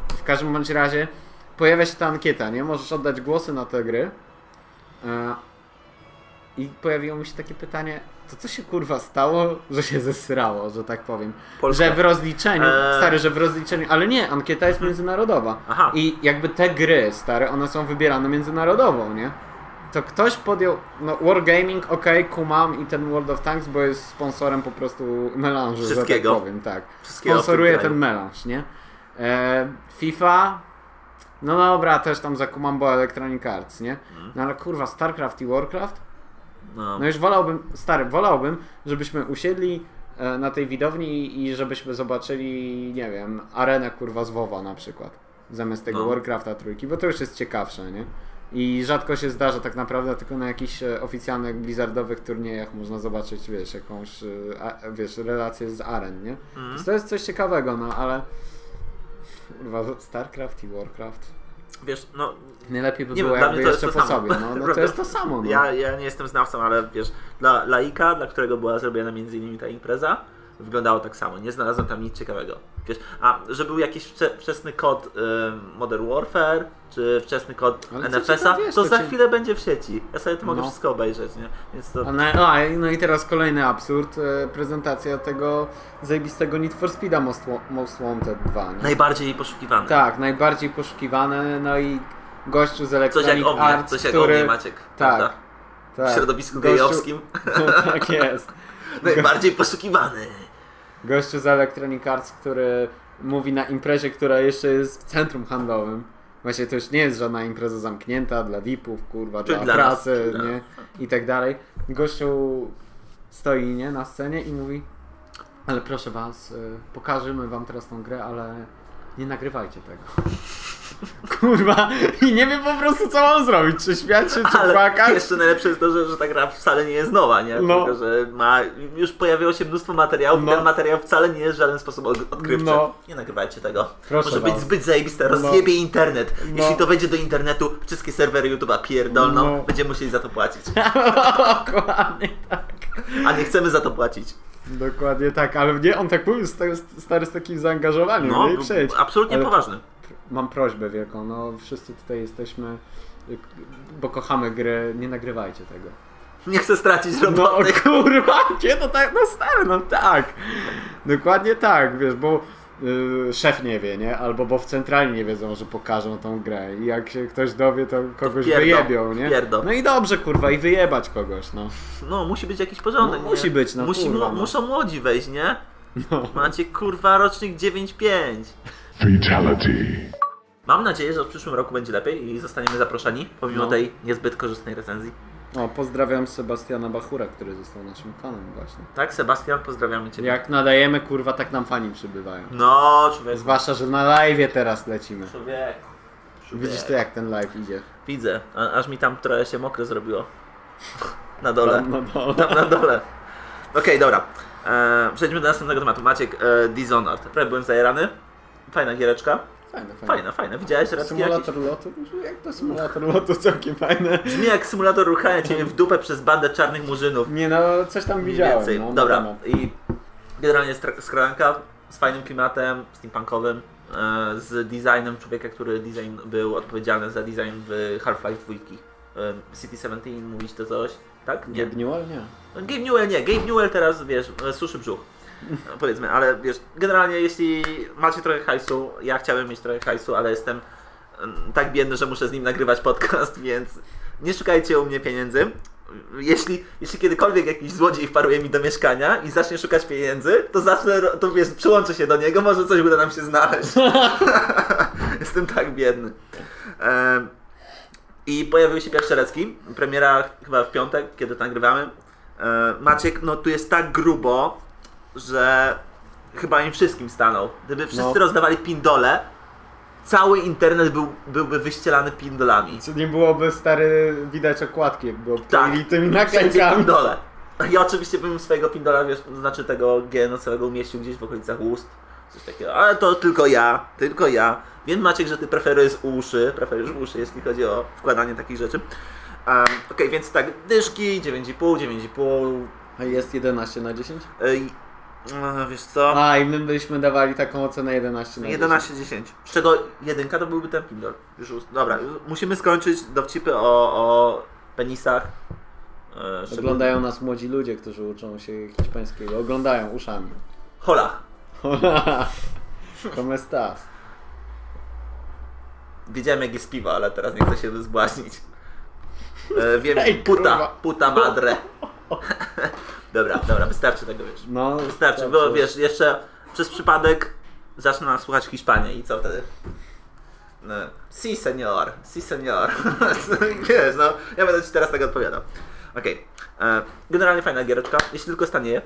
w każdym bądź razie pojawia się ta ankieta, nie? Możesz oddać głosy na te gry. E, I pojawiło mi się takie pytanie, to co się kurwa stało, że się zesrało, że tak powiem. Polska. Że w rozliczeniu, Eee. stary, że w rozliczeniu, ale nie, ankieta jest międzynarodowa. Aha. I jakby te gry, stare, one są wybierane międzynarodowo, nie? To ktoś podjął, no Wargaming, okej, kumam i ten World of Tanks, bo jest sponsorem po prostu melanżu, że Wszystkiego. tak powiem, tak. Sponsoruje ten melanż, nie? E, FIFA, no dobra, też tam zakumam, bo Electronic Arts, nie? Mhm. No ale kurwa, StarCraft i Warcraft? No. No już wolałbym, stary, wolałbym, żebyśmy usiedli e, na tej widowni i żebyśmy zobaczyli, nie wiem, arenę kurwa z WoWa na przykład. Zamiast tego No. Warcrafta trójki, bo to już jest ciekawsze, nie? I rzadko się zdarza tak naprawdę, tylko na jakichś e, oficjalnych blizzardowych turniejach można zobaczyć, wiesz, jakąś, e, a, wiesz, relację z aren, nie? Mhm. Więc to jest coś ciekawego, no ale kurwa, StarCraft i Warcraft. Wiesz, no Najlepiej by Nie było wiem, jakby jeszcze po samo. sobie, no, no to jest to samo, no. Ja, ja nie jestem znawcą, ale wiesz, dla laika, dla którego była zrobiona między innymi ta impreza, wyglądało tak samo. Nie znalazłem tam nic ciekawego. Wiesz, a że był jakiś wcze, wczesny kod y, Modern Warfare, czy wczesny kod NFS-a, to to za chwilę będzie w sieci. Ja sobie to mogę No. wszystko obejrzeć, nie? Więc to... A no, a, no i teraz kolejny absurd, e, prezentacja tego zajebistego Need for Speed'a Most, Most Wanted 2. Nie? Najbardziej poszukiwany. Tak, najbardziej poszukiwane, no i gościu z Coś Electronic jak mnie, Arts, coś jak o który... mnie Maciek, tak, tak. W środowisku Gościu- gejowskim. No, tak jest. Najbardziej poszukiwany. Gościu z Electronic Arts, który mówi na imprezie, która jeszcze jest w centrum handlowym. Właśnie to już nie jest żadna impreza zamknięta dla VIP-ów, kurwa, Czy dla, dla nas, nie? I tak dalej. Gościu stoi, nie, na scenie i mówi ale proszę was, y, pokażemy wam teraz tą grę, ale nie nagrywajcie tego. Kurwa, i nie wiem po prostu co mam zrobić, czy śmiać się, czy Ale płakać. jeszcze najlepsze jest to, że, że ta gra wcale nie jest nowa, nie? No. Tylko, że ma, już pojawiło się mnóstwo materiałów No. ten materiał wcale nie jest w żaden sposób od- odkrywczy. No. Nie nagrywajcie tego. Proszę Może was. być zbyt zajebiste, No. rozjebie internet. No. Jeśli to wejdzie do internetu, wszystkie serwery YouTube'a pierdolną, No. będziemy musieli za to płacić. Dokładnie tak. A nie chcemy za to płacić. Dokładnie tak, ale nie, on tak mówił, sta- stary z takim zaangażowaniem, No, nie? I przejdź. absolutnie Ale- poważny. Mam prośbę wielką, no wszyscy tutaj jesteśmy, bo kochamy gry, nie nagrywajcie tego. Nie chcę stracić No roboty. kurwa, nie to tak, no stary, no tak. Dokładnie tak, wiesz, bo y, szef nie wie, nie? Albo bo w centrali nie wiedzą, że pokażą tą grę i jak się ktoś dowie, to kogoś pierdo, wyjebią, nie? pierdo. No i dobrze, kurwa, i wyjebać kogoś, no. No, musi być jakiś porządek. No, nie? musi być, no, Musi, kurwa, no. Muszą młodzi wejść, nie? no. Macie kurwa rocznik 9-5. Fatality. Mam nadzieję, że w przyszłym roku będzie lepiej i zostaniemy zaproszeni, pomimo No. tej niezbyt korzystnej recenzji. O, pozdrawiam Sebastiana Bachura, który został naszym fanem właśnie. Tak, Sebastian, pozdrawiamy Cię. Jak nadajemy, kurwa, tak nam fani przybywają. No, człowiek. Zwłaszcza, że na live teraz lecimy. Człowiek. Widzisz to jak ten live idzie? Widzę, a, aż mi tam trochę się mokre zrobiło. Na dole. Tam na dole. Tam na dole. Okej, dobra. E, przejdźmy do następnego tematu. Maciek, e, Dishonored. Prawie byłem zajerany. Fajna giereczka. Fajne, fajne. Fajna, fajna. Widziałeś raz jakiś? Symulator lotu? Jak to symulator lotu? Całkiem fajne. Brzmi jak symulator ruchania ciebie w dupę przez bandę czarnych murzynów. Nie no, coś tam widziałem. więcej. No, Dobra. I generalnie skranka z fajnym klimatem, steampunkowym, e, z designem człowieka, który design był odpowiedzialny za design w Half-Life 2. E, City 17 mówić to coś, tak? Nie. Gabe Newell? Nie. No, Gabe Newell nie, Gabe Newell teraz, wiesz, e, suszy brzuch. E, Powiedzmy, ale wiesz, generalnie jeśli macie trochę hajsu, ja chciałem mieć trochę hajsu, ale jestem mm, tak biedny, że muszę z nim nagrywać podcast, więc nie szukajcie u mnie pieniędzy. Jeśli, jeśli kiedykolwiek jakiś złodziej wparuje mi do mieszkania i zacznie szukać pieniędzy, to zacznę, to wiesz, przyłączę się do niego, może coś uda nam się znaleźć. Jestem tak biedny. I pojawiły się pierwsze recki. Premiera chyba w piątek, kiedy to nagrywamy. E, Maciek, no tu jest tak grubo, że chyba im wszystkim stanął. Gdyby wszyscy No. rozdawali pindole, cały internet był, byłby wyścielany pindolami. Co nie byłoby stary widać okładki, jakby obkleili Tak. tymi naklejkami. pindole. Ja oczywiście bym swojego pindola, wiesz, to znaczy tego GNO całego umieścił gdzieś w okolicach ust. Coś takiego, ale to tylko ja, tylko ja. Wiem Maciek, że ty preferujesz uszy, preferujesz uszy, jeśli chodzi o wkładanie takich rzeczy. Um, Okej, więc tak, dyszki 9,5, 9,5. A jest 11 na 10? Ej, no, wiesz co? A, i my byśmy dawali taką ocenę 11 na 10. 11-10. Z czego jedynka to byłby ten pindol. Już, ust- dobra, musimy skończyć dowcipy o, o penisach. E, szczególnie- Oglądają nas młodzi ludzie, którzy uczą się hiszpańskiego. Oglądają uszami. Hola. Como estás? Wiedziałem jak jest piwo, ale teraz nie chcę się zbłaźnić. E, wiem, Ej, puta, kurwa. puta madre. dobra, dobra, wystarczy tego wiesz. No, Wystarczy, bo wiesz, jeszcze przez przypadek zacznę nas słuchać Hiszpanii i co wtedy? No, si senior, si senior. wiesz, no, ja będę ci teraz tak odpowiadał. Okej, E, generalnie fajna giereczka, jeśli tylko stanieje.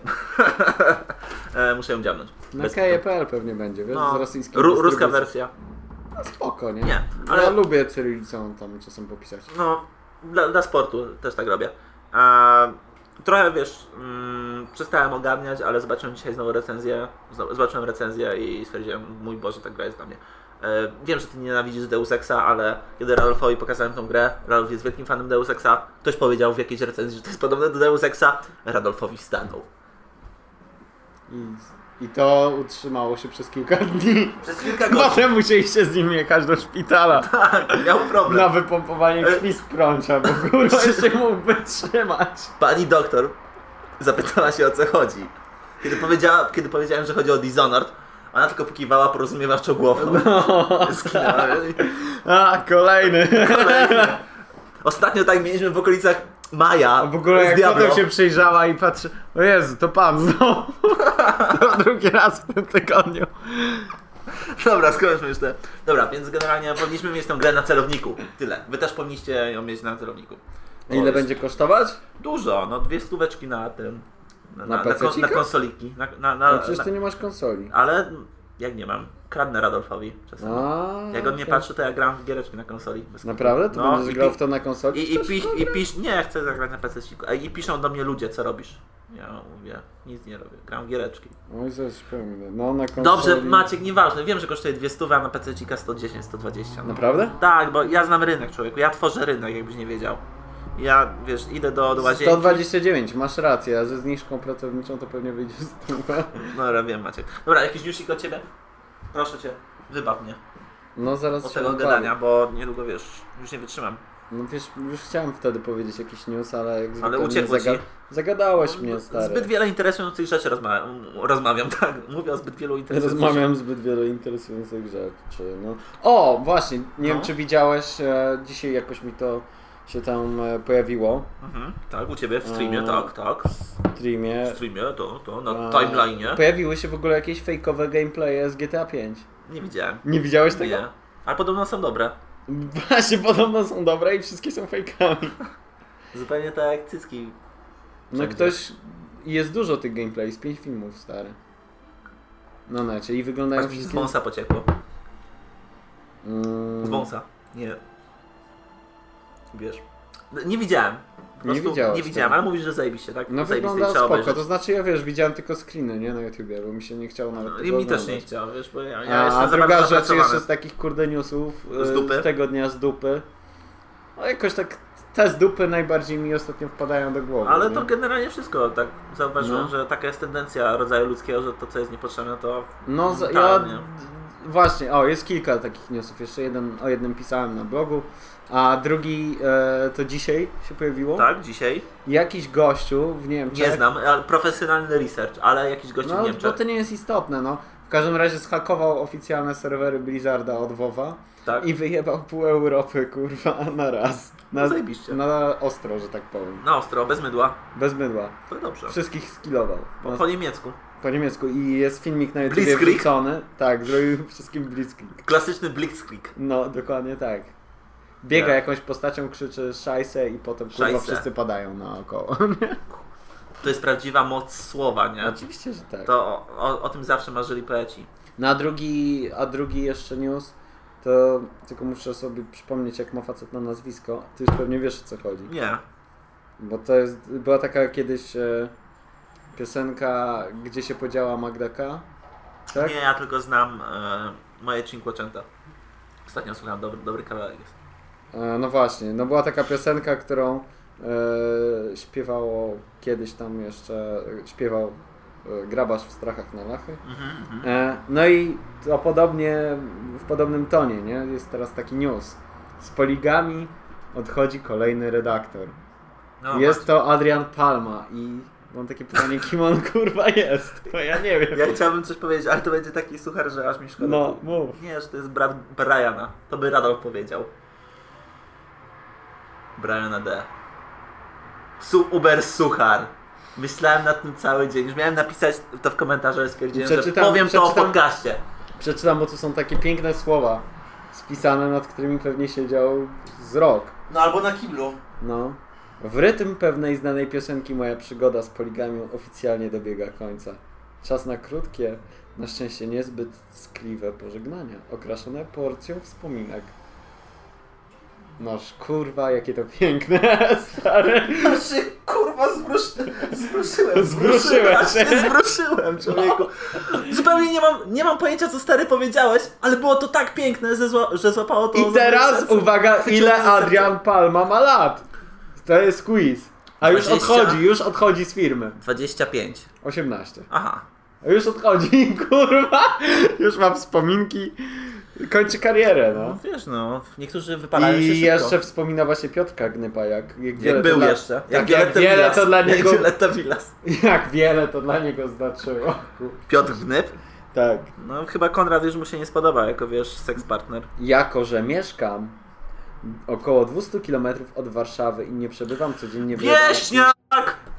e, muszę ją dziabnąć. Na KJPL pewnie będzie, wiesz, no, z rosyjskiej ru, ruska wersja. No spoko, nie? Nie, Ale ale ja lubię cyrylicą tam czasem popisać. no, dla, dla sportu też tak robię. E, trochę wiesz, mm, przestałem ogarniać, ale zobaczyłem dzisiaj znowu recenzję. Zobaczyłem recenzję i stwierdziłem, mój Boże, ta gra jest dla mnie. E, wiem, że ty nienawidzisz Deus Exa, ale kiedy Ralfowi pokazałem tą grę, Ralf jest wielkim fanem Deus Exa, ktoś powiedział w jakiejś recenzji, że to jest podobne do Deus Exa, Radolfowi stanął. I to utrzymało się przez kilka dni. Przez kilka godzin. Potem musieliście z nim jechać do szpitala Tak, miał problem. na wypompowanie krwi z prącia, bo kurwa jeszcze mógł wytrzymać. Pani doktor zapytała się o co chodzi. Kiedy, powiedziała, kiedy powiedziałem, że chodzi o Dishonored, ona tylko pokiwała porozumiewawczo głową. No. Skinęła. A, kolejny. Ostatnio tak mieliśmy w okolicach Maja A w ogóle z jak Diablo. potem się przyjrzała i patrzy, o Jezu, to pan znowu. To drugi raz w tym tygodniu. Dobra, skończmy już te. Dobra, więc generalnie powinniśmy mieć tę grę na celowniku. Tyle. Wy też powinniście ją mieć na celowniku. A ile jest będzie kosztować? Dużo, no dwie stóweczki na tym. Na, Na na, na, kon- na konsoliki. Na, na, na, No, przecież na, ty nie masz konsoli. ale jak nie mam? Kradnę Radolfowi czasami. A, Jak on nie okej. patrzy, to ja gram w giereczki na konsoli. Bez Naprawdę? Ty No, będziesz grał w to na konsoli? I, i, pisz, I pisz, nie, chcę zagrać na PC. I piszą do mnie ludzie, co robisz. Ja mówię, nic nie robię, gram w giereczki. Oj, zaś powiem, no na konsoli... Dobrze, Maciek, nieważne, wiem, że kosztuje 200, a na PC 110, 120. No. Naprawdę? Tak, bo ja znam rynek, człowieku, ja tworzę rynek, jakbyś nie wiedział. Ja, wiesz, idę do, do łazienki. 129, masz rację, a ze zniżką pracowniczą to pewnie wyjdzie z tym. No, ja wiem, Maciek. Dobra, jakiś newsik od ciebie? Proszę cię, wybaw mnie No zaraz od tego gadania, bo niedługo, wiesz, już nie wytrzymam. No wiesz, już chciałem wtedy powiedzieć jakiś news, ale jak zwykle uciekło mnie ci. zagadałeś mnie, stary. Zbyt wiele interesujących rzeczy rozma rozmawiam, tak, mówię o zbyt wielu interesujących Rozmawiam zbyt wiele interesujących rzeczy. No. O, właśnie, nie wiem No. czy widziałeś, e, dzisiaj jakoś mi to się tam e, pojawiło Mhm, tak, u ciebie w streamie, Eee, tak, tak. w streamie. W streamie, to, to, na E, timeline'ie. Pojawiły się w ogóle jakieś fejkowe gameplaye z GTA 5. Nie widziałem. Nie widziałeś tego? Nie. Ale podobno są dobre. Właśnie podobno są dobre i wszystkie są fejkami. Zupełnie tak jak cycki. No ktoś... Jest dużo tych gameplays, 5 filmów, stary. No necie i wyglądają Aż mi z wszystkie... wąsa pociekło. Mm, Z wąsa. Nie. Wiesz. Nie widziałem. Nie prostu widziałeś Nie widziałem, tego. ale mówisz, że zajebiście, tak? No wygląda spoko, obejrzeć. to znaczy ja wiesz, widziałem tylko screeny, nie, na YouTubie, bo mi się nie chciało nawet No, I mi też nie chciał, wiesz, bo ja, ja A, druga rzecz jeszcze z takich kurde newsów Z dupy? tego dnia z dupy. No jakoś tak te z dupy najbardziej mi ostatnio wpadają do głowy. Ale nie? to generalnie wszystko, tak zauważyłem, No. że taka jest tendencja rodzaju ludzkiego, że to co jest niepotrzebne to No ja właśnie, o jest kilka takich newsów, jeszcze jeden, o jednym pisałem na blogu, a drugi e, to dzisiaj się pojawiło. tak, dzisiaj. Jakiś gościu w Niemczech. Nie znam, ale profesjonalny research, ale jakiś gość w No, bo Niemczech. to nie jest istotne, no. W każdym razie zhakował oficjalne serwery Blizzarda od WoWa Tak. i wyjebał pół Europy, kurwa, na raz. Na, No zajebiście. na ostro, że tak powiem. Na ostro, bez mydła. Bez mydła. To dobrze. Wszystkich skillował. Po, Na, po niemiecku. po niemiecku. I jest filmik na YouTube wrzucony. Tak, zrobił wszystkim blitzkrieg. Klasyczny blitzkrieg. No, dokładnie tak. Biega Nie. jakąś postacią, krzyczy szajse i potem kurwa Szajse. wszyscy padają naokoło. To jest prawdziwa moc słowa, nie? Oczywiście, że tak. To o, o, o tym zawsze marzyli poeci. No a drugi, a drugi jeszcze news, to tylko muszę sobie przypomnieć jak ma facet na nazwisko. Ty już pewnie wiesz o co chodzi. Nie. Bo to jest, była taka kiedyś e, piosenka, gdzie się podziała Magda K. Tak? Nie, ja tylko znam e, moje Cinquecento. Ostatnio słuchałem, dobry, dobry kawałek jest. E, no właśnie, no była taka piosenka, którą e, śpiewało kiedyś tam jeszcze, śpiewał e, Grabarz w strachach na lachy. Mhm. E, no i to podobnie, w podobnym tonie, nie? Jest teraz taki news. Z poligami odchodzi kolejny redaktor. No, jest to Adrian Palma i mam takie pytanie, kim on kurwa jest? Bo ja nie wiem. Ja chciałbym coś powiedzieć, ale to będzie taki suchar, że aż mi szkoda. No, mów. Nie, że to jest brat Briana. To by Radolf powiedział. Briana D. Su Uber Suchar. Myślałem nad tym cały dzień. Już miałem napisać to w komentarzu, ale stwierdziłem, Przeczytam- że powiem to o podcaście. Przeczytam, bo tu są takie piękne słowa spisane, nad którymi pewnie siedział z rok. No albo na kiblu. No. W rytm pewnej znanej piosenki moja przygoda z poligamią oficjalnie dobiega końca. Czas na krótkie, na szczęście niezbyt ckliwe pożegnania, okraszone porcją wspominek. Noż kurwa, jakie to piękne, stary. Aż się kurwa zbrusz... zbruszyłem. Się się. zbruszyłem, człowieku. Zupełnie nie mam, nie mam pojęcia, co stary powiedziałeś, ale było to tak piękne, że, zła, że złapało to I teraz serce. uwaga, ile. Adrian Palma ma lat? To jest quiz. A już 20? odchodzi, już odchodzi z firmy. 25. 18. Aha. Już odchodzi, kurwa. Już ma wspominki. Kończy karierę, No no. wiesz, no, niektórzy wypalają się I szybko. jeszcze wspomina właśnie Piotrka Gnypa, jak, jak wiele Jak był dla, jeszcze. Tak, jak, wiele to dla niego, Jak jak wiele to dla niego znaczyło. Piotr Gnyb. Tak. No chyba Konrad już mu się nie spodoba, jako wiesz, seks partner. Jako, że mieszkam około 200 km od Warszawy i nie przebywam codziennie w Wieśniak!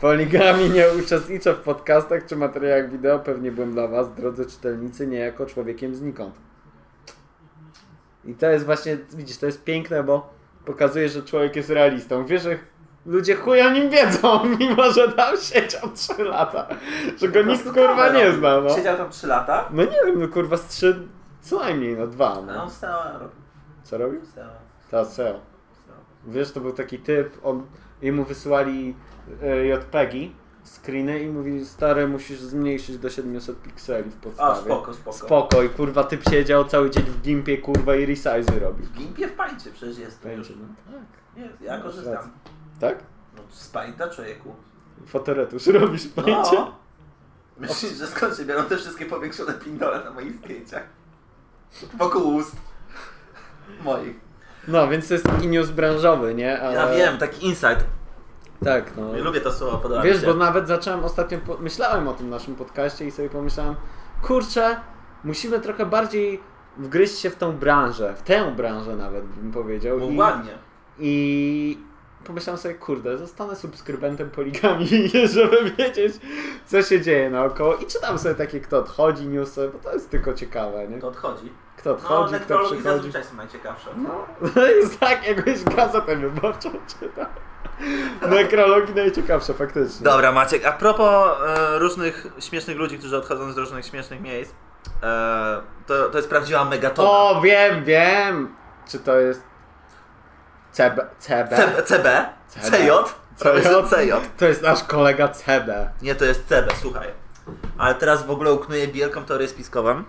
Poligami nie uczestniczę w podcastach czy materiałach wideo, pewnie byłem dla Was, drodzy czytelnicy, niejako człowiekiem znikąd. I to jest właśnie, widzisz, to jest piękne, bo pokazuje, że człowiek jest realistą. Wiesz, że ludzie chuj o nim wiedzą, mimo że tam siedział 3 lata. Że go nikt kurwa nie zna, no. Siedział tam 3 lata. No nie wiem, no kurwa z 3, co najmniej, no dwa, No, no. Co robił? Teraz SEO. Wiesz, to był taki typ, on, jemu wysłali e, JPEGi, screeny i mówi, stary, musisz zmniejszyć do 700 pikseli w podstawie. A, spoko, spoko. Spoko i kurwa typ siedział cały dzień w gimpie kurwa i resize robił. W Gimpie w pańcie przecież jest. już. no tak. Nie, ja Masz korzystam. Tak? No, z pańta człowieku. Fotoretusz robisz w pęcie? No. Myślisz, że skąd się biorą te wszystkie powiększone pindole na moich zdjęciach? Wokół ust. Moich. No, więc to jest taki news branżowy, nie? Ale... Ja wiem, taki insight. Tak, no. Lubię to słowo, podoba Wiesz, się. bo nawet zacząłem ostatnio, po... myślałem o tym naszym podcaście i sobie pomyślałem, kurczę, musimy trochę bardziej wgryźć się w tą branżę, w tę branżę nawet bym powiedział. Bo I, ładnie. I pomyślałem sobie, kurde, zostanę subskrybentem poligami, żeby wiedzieć, co się dzieje naokoło. I czytam sobie takie, kto odchodzi, newsy, bo to jest tylko ciekawe, nie? To odchodzi. Kto No, odchodzi, kto nekrologii przychodzi. zazwyczaj są najciekawsze. No, to jest tak, jakbyś gazetę wyborczą czytał. Nekrologii najciekawsze, faktycznie. Dobra Maciek, a propos e, różnych śmiesznych ludzi, którzy odchodzą z różnych śmiesznych miejsc, e, to, to jest prawdziwa megatona. O, wiem, wiem! Czy to jest CB? CB? C, CB? CJ? Że CJ. To jest nasz kolega CB. Nie, to jest CB, słuchaj. Ale teraz w ogóle uknuję wielką teorię spiskową.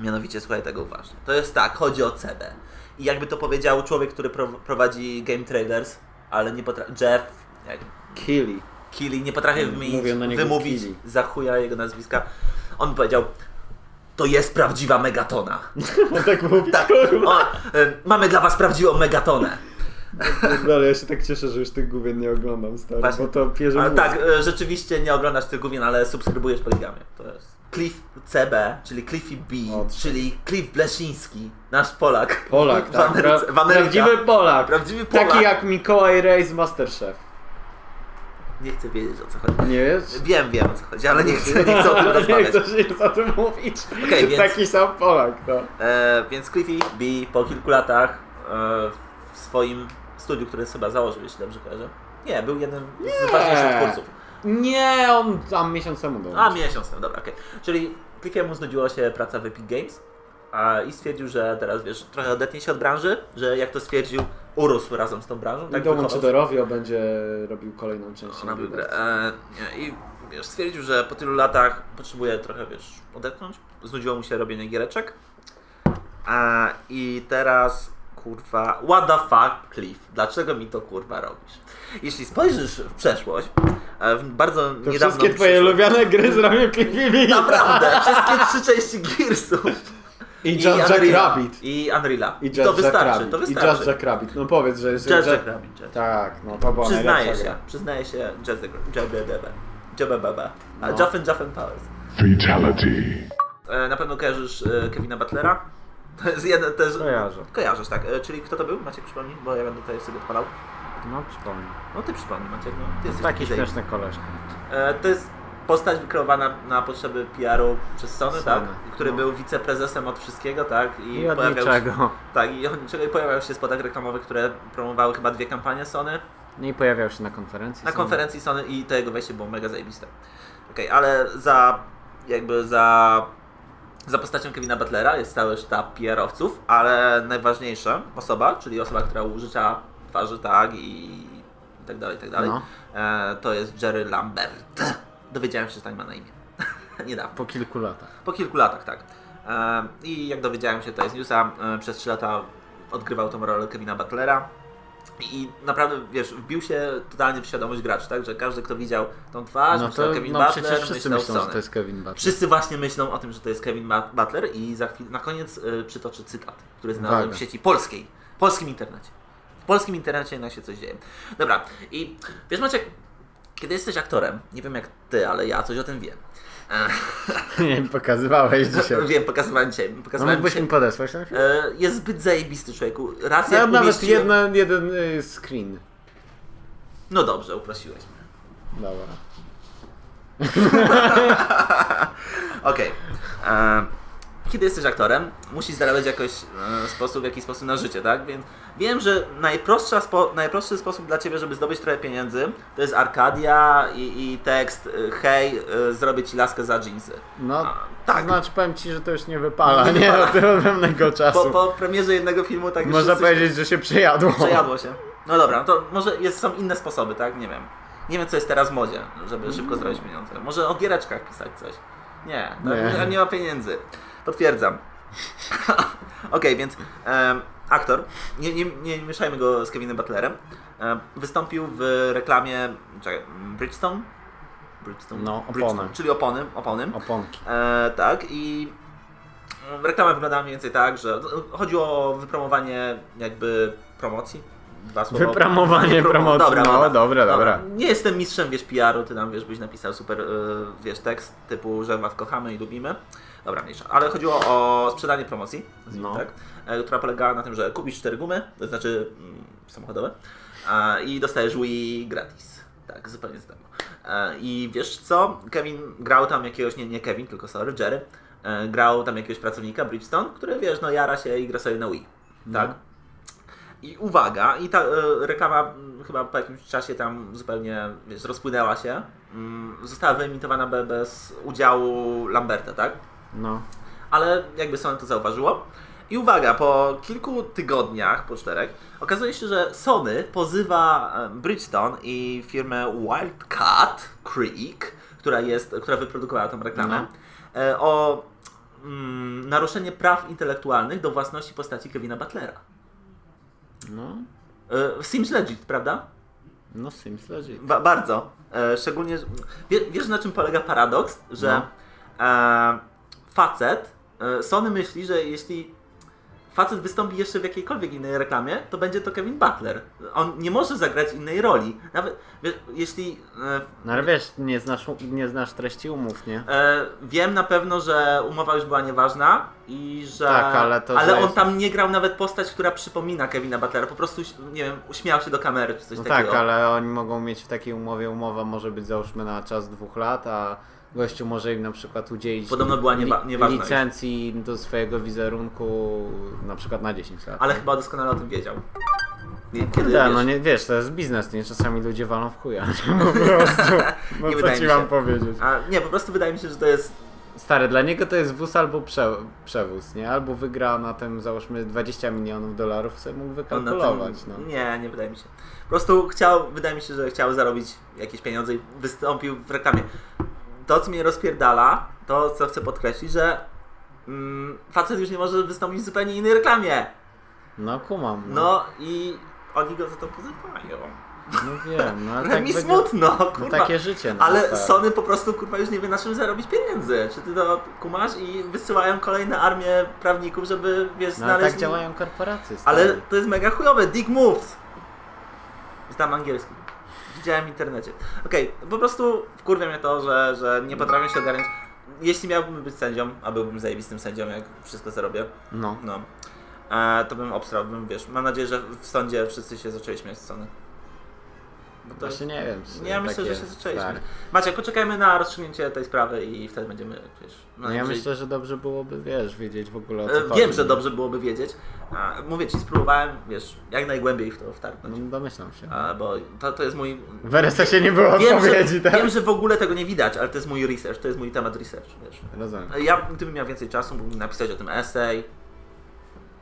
Mianowicie, słuchaj tego uważnie. To jest tak, chodzi o CB. I jakby to powiedział człowiek, który pro, prowadzi Game Trailers, ale nie potrafi... Jeff... Jak, Killy. Kili, nie potrafię wymienić, na niego wymówić Kili. za chuja jego nazwiska. On powiedział, to jest prawdziwa megatona. On tak mówi, Tak, o, mamy dla was prawdziwą megatonę. Ale ja się tak cieszę, że już tych główien nie oglądam, stary, Właśnie. bo to pierze tak, e, rzeczywiście nie oglądasz tych główien, ale subskrybujesz poligamię. To jest Cliff CB, czyli Cliffy B, czyli Cliff Bleszyński, nasz Polak. Polak, tak. Ameryce, Pra-. Prawdziwy Polak. Prawdziwy Polak. Taki jak Mikołaj Rej z Masterchef. Nie chcę wiedzieć o co chodzi. Nie wiesz? Wiem, wiem o co chodzi, ale nie chcę, nie chcę o tym nie rozmawiać. chcesz nic o tym mówić. Okej, więc- Taki sam Polak, no. E, więc Cliffy B po kilku latach e, w swoim studiu, które chyba założył, jeśli dobrze kojarzę. Nie, był jednym z ważniejszych twórców. Nie, on tam miesiąc temu był. A, miesiąc temu, dobra, okej. Czyli Cliffiemu znudziła się praca w Epic Games a, i stwierdził, że teraz, wiesz, trochę odetnie się od branży, że jak to stwierdził, urósł razem z tą branżą. Tak dołączy do Rovio, będzie robił kolejną część. na grę. E, I wiesz, stwierdził, że po tylu latach potrzebuje trochę, wiesz, odetchnąć. Znudziło mu się robienie giereczek. A, I teraz, kurwa, what the fuck, Cliff, dlaczego mi to kurwa robisz? Jeśli spojrzysz w przeszłość, e, w bardzo To niedawno wszystkie twoje ulubione gry zrobił Cliffy Naprawdę, wszystkie trzy części Gearsów. I Just Jack Unreal'a. Rabbit. I Unreal'a. I Just to wystarczy, Rabbit. to I Just wystarczy. Jack Rabbit. No powiedz, że jest Just Jack Rabbit. Just. Tak, no to była Przyznaję się, gra. przyznaję się, Just Jack. Jabba A. Juffin Juffin Powers. Fatality. E, Na pewno kojarzysz e, Kevina Butlera? To jest jeden też... Kojarzę. Kojarzysz, tak. E, Czyli kto to był? Maciek przypomnij, bo ja będę tutaj sobie odpalał. No przypomnę. No ty przypomnij Maciek, no. Ty jesteś Taki śmieszny koleżka. E, To jest postać wykreowana na potrzeby PR-u przez Sony, Sony, tak? Który no. był wiceprezesem od wszystkiego, tak? I od pojawiał się- niczego. Tak, i od niczego i pojawiały się spotach reklamowych, które promowały chyba dwie kampanie Sony. No i pojawiał się na konferencji. Na Sony. konferencji Sony i to jego wejście było mega zajebiste. Okej, ale za jakby za za postacią Kevina Butlera jest cały sztab PR-owców, ale najważniejsza osoba, czyli osoba, która użycza twarzy tak i, tak dalej, tak dalej, No. e, to jest Jerry Lambert. Dowiedziałem się, że tak ma na imię. Niedawno. Po kilku latach. Po kilku latach, tak. E, I jak dowiedziałem się to jest newsa, e, przez 3 lata odgrywał tą rolę Kevina Butlera. I naprawdę, wiesz, wbił się totalnie w świadomość graczy, tak? Że każdy, kto widział tą twarz, No myślał to Kevin no Butler, wszyscy myślał myślą, że Sony. to jest Kevin Butler. Wszyscy właśnie myślą o tym, że to jest Kevin Butler i za chwilę, na koniec y, przytoczę cytat, który znalazłem Uwaga. w sieci polskiej, w polskim internecie. W polskim internecie jednak się coś dzieje. Dobra, i wiesz Maciek, kiedy jesteś aktorem, nie wiem jak ty, ale ja coś o tym wiem. Nie pokazywałeś dzisiaj. wiem, pokazywałem dzisiaj. No Pokazywałem mógłbyś dzisiaj. mi podesłać film? E, jest zbyt zajebisty człowieku. Raz Ja jak nawet umieściłem- jedno, jeden y, screen. No dobrze, uprosiłeś mnie. Dobra. Okej. E, Kiedy jesteś aktorem, musisz zarabiać jakoś e, sposób, w jakiś sposób na życie, tak? Więc wiem, że najprostsza spo, najprostszy sposób dla Ciebie, żeby zdobyć trochę pieniędzy, to jest Arkadia i, i tekst e, hej, e, zrobię Ci laskę za jeansy. No, A, tak. znaczy powiem Ci, że to już nie wypala, Nie nie? Od pewnego czasu. Po, po premierze jednego filmu tak już Można powiedzieć, że się przejadło. Przejadło się. No dobra, no to może jest, są inne sposoby, tak? Nie wiem. Nie wiem, co jest teraz w modzie, żeby szybko zrobić pieniądze. Może o giereczkach pisać coś. Nie, no, nie. nie ma pieniędzy. Potwierdzam. Okej, więc em, aktor, nie, nie, nie mieszajmy go z Kevinem Butlerem, em, wystąpił w reklamie czekaj, Bridgestone? Bridgestone? No, opony. Bridgestone, czyli opony, opony. Oponki. E, tak i reklama wyglądała mniej więcej tak, że chodziło o wypromowanie jakby promocji. Dwa słowa. Wypromowanie Nie, promo- promocji, Dobra, no, dobra, dobra, dobra. Nie jestem mistrzem, wiesz, PR-u, ty nam, wiesz, byś napisał super, e, wiesz, tekst typu, że was kochamy i lubimy. Dobra, mniejsza. Ale chodziło o sprzedanie promocji, No. tak, e, która polegała na tym, że kupisz cztery gumy, to znaczy mm, samochodowe, i dostajesz Wii gratis. Tak, zupełnie z tego. E, I wiesz co? Kevin grał tam jakiegoś, nie, nie Kevin, tylko sorry, Jerry, e, grał tam jakiegoś pracownika, Bridgestone, który wiesz, no jara się i gra sobie na Wii. Tak? No. I uwaga, i ta e, reklama chyba po jakimś czasie tam zupełnie wiesz, rozpłynęła się. Mm, Została wyemitowana be- bez udziału Lamberta, tak? No. ale jakby Sony to zauważyło. I uwaga, po kilku tygodniach, po czterech, okazuje się, że Sony pozywa Bridgestone i firmę Wildcat Creek, która, jest, która wyprodukowała tą reklamę, e, o mm, naruszenie praw intelektualnych do własności postaci Kevina Butlera. No. E, Seems legit, prawda? No Sims legit. Ba bardzo. E, szczególnie, wie, wiesz na czym polega paradoks? Że e, facet, e, Sony myśli, że jeśli facet wystąpi jeszcze w jakiejkolwiek innej reklamie, to będzie to Kevin Butler. On nie może zagrać innej roli. Nawet wiesz, jeśli e, No ale wiesz, nie znasz, nie znasz treści umów, nie? E, wiem na pewno, że umowa już była nieważna i że. Tak, ale to, ale on jest- tam nie grał nawet postać, która przypomina Kevina Butlera. Po prostu, nie wiem, uśmiał się do kamery czy coś No takiego. tak, ale oni mogą mieć w takiej umowie, umowa może być załóżmy na czas dwóch lat, a gościu może im na przykład udzielić Podobno była niewa- nieważna już. licencji do swojego wizerunku na przykład na 10 lat. Ale chyba doskonale o tym wiedział. Kiedy, kiedy, Tak, wiesz, no nie wiesz, to jest biznes, nie? Czasami ludzie walą w chuja, nie? Po prostu. No Nie co ci mam powiedzieć? A, nie, po prostu wydaje mi się, że to jest. Stary, dla niego to jest wóz albo prze, przewóz, nie? Albo wygra na tym załóżmy 20 milionów dolarów, sobie mógł wykalkulować, tym, no. Nie, nie wydaje mi się. Po prostu chciał, wydaje mi się, że chciał zarobić jakieś pieniądze i wystąpił w reklamie. To, co mnie rozpierdala, to, co chcę podkreślić, że mm, facet już nie może wystąpić w zupełnie innej reklamie. No kumam. No, No i oni go za to pozywają. no wiem, no ale tak mi smutno, No, kurwa. takie życie, no Ale stary. Sony po prostu kurwa już nie wie na czym zarobić pieniędzy. Czy ty to kumasz i wysyłają kolejne armię prawników, żeby wiesz, No ale znaleźć. tak działają korporacje, stary. Ale to jest mega chujowe, dig moves. Znam angielski. Widziałem w internecie. Okej, po prostu wkurwia mnie to, że, że nie potrafię się ogarnąć. Jeśli miałbym być sędzią, a byłbym zajebistym sędzią, jak wszystko zarobię, No. no, e, to bym obstrał, bym, wiesz, mam nadzieję, że w sądzie wszyscy się zaczęli śmiać z Sony. To Właśnie nie wiem. Ja myślę, że się zaczęliśmy. stary. Maciek, poczekajmy na rozstrzygnięcie tej sprawy i wtedy będziemy, wiesz... No ja myślę, że dobrze byłoby, wiesz, wiedzieć w ogóle o co E, chodzi. Wiem, że dobrze byłoby wiedzieć. A, mówię ci, spróbowałem, wiesz, jak najgłębiej w to wtargnąć. No, domyślam się. A, bo to, to jest mój... W RSS-ie nie było Wiem odpowiedzi, że, tak? wiem, że w ogóle tego nie widać, ale to jest mój research, to jest mój temat research, wiesz. Rozumiem. Ja, gdybym miał więcej czasu, mógłbym napisać o tym essay.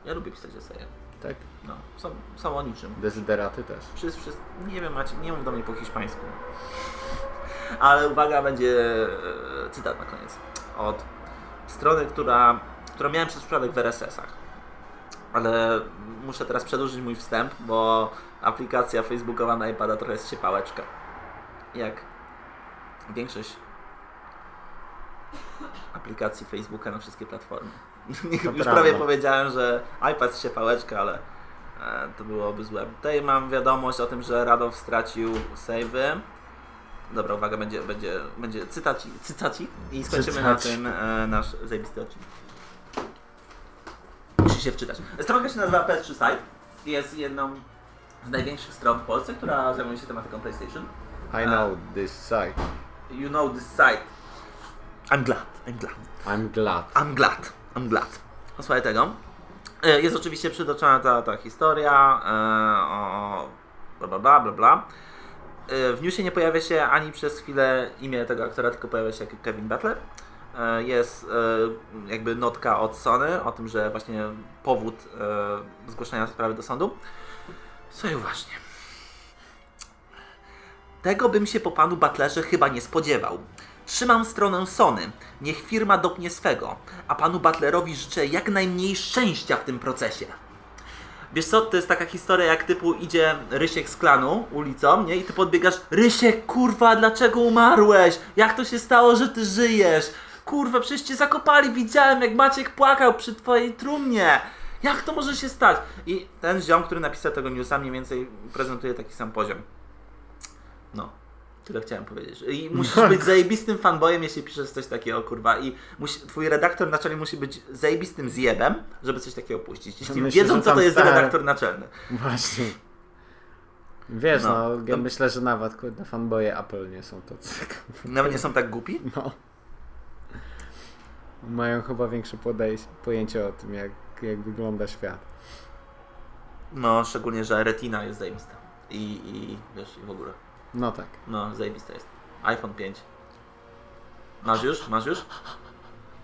Ja lubię pisać eseje. Tak? No, są, są o niczym. Dezyderaty też. Wszyscy, nie wiem, Macie, nie mów do mnie po hiszpańsku. Ale uwaga, będzie e, cytat na koniec. Od strony, która, którą miałem przez przypadek w RSS-ach. Ale muszę teraz przedłużyć mój wstęp, bo aplikacja facebookowa na iPada trochę jest ciepałeczka. Jak większość aplikacji Facebooka na wszystkie platformy. Już prawda. prawie powiedziałem, że iPad jest ciepałeczka, ale e, to byłoby złe. Tutaj mam wiadomość o tym, że Radow stracił save'y. Dobra, uwaga, będzie, będzie, będzie cytaci, cytaci i skończymy na Cytaci. tym e, nasz zajebisty odcinek. Musi się wczytać. Stronka się nazywa PS3 Site. Jest jedną z największych stron w Polsce, która zajmuje się tematyką PlayStation. I know this site. You know this site. I'm glad, I'm glad. I'm glad. I'm glad, I'm glad. Posłuchaj tego. E, Jest oczywiście przytoczona ta, ta historia e, o bla bla bla bla bla. E, W newsie nie pojawia się ani przez chwilę imię tego aktora, tylko pojawia się Kevin Butler. Jest jakby notka od Sony o tym, że właśnie powód zgłoszenia sprawy do sądu. Słuchaj uważnie. Tego bym się po panu Butlerze chyba nie spodziewał. Trzymam stronę Sony. Niech firma dopnie swego, a panu Butlerowi życzę jak najmniej szczęścia w tym procesie. Wiesz co, to jest taka historia jak typu idzie Rysiek z klanu ulicą, nie? I ty podbiegasz, Rysiek, kurwa, dlaczego umarłeś? Jak to się stało, że ty żyjesz? Kurwa, przecież cię zakopali, widziałem jak Maciek płakał przy twojej trumnie. Jak to może się stać? I ten ziom, który napisał tego newsa, mniej więcej prezentuje taki sam poziom. No. Tyle chciałem powiedzieć. I musisz być zajebistym fanboyem, jeśli piszesz coś takiego, kurwa. I musi, twój redaktor naczelny musi być zajebistym zjebem, żeby coś takiego puścić. Jeśli Myślę, wiedzą, co to jest stary- redaktor naczelny. Właśnie. Wiesz, No. no, ja No. myślę, że nawet kurde fanboye Apple nie są tacy. Nawet nie są tak głupi. No. Mają chyba większe podejście, pojęcie o tym, jak, jak wygląda świat. No, szczególnie, że retina jest zajebista. I, i wiesz, i w ogóle. No tak. No, zajebista jest. iPhone 5. Masz już? Masz już?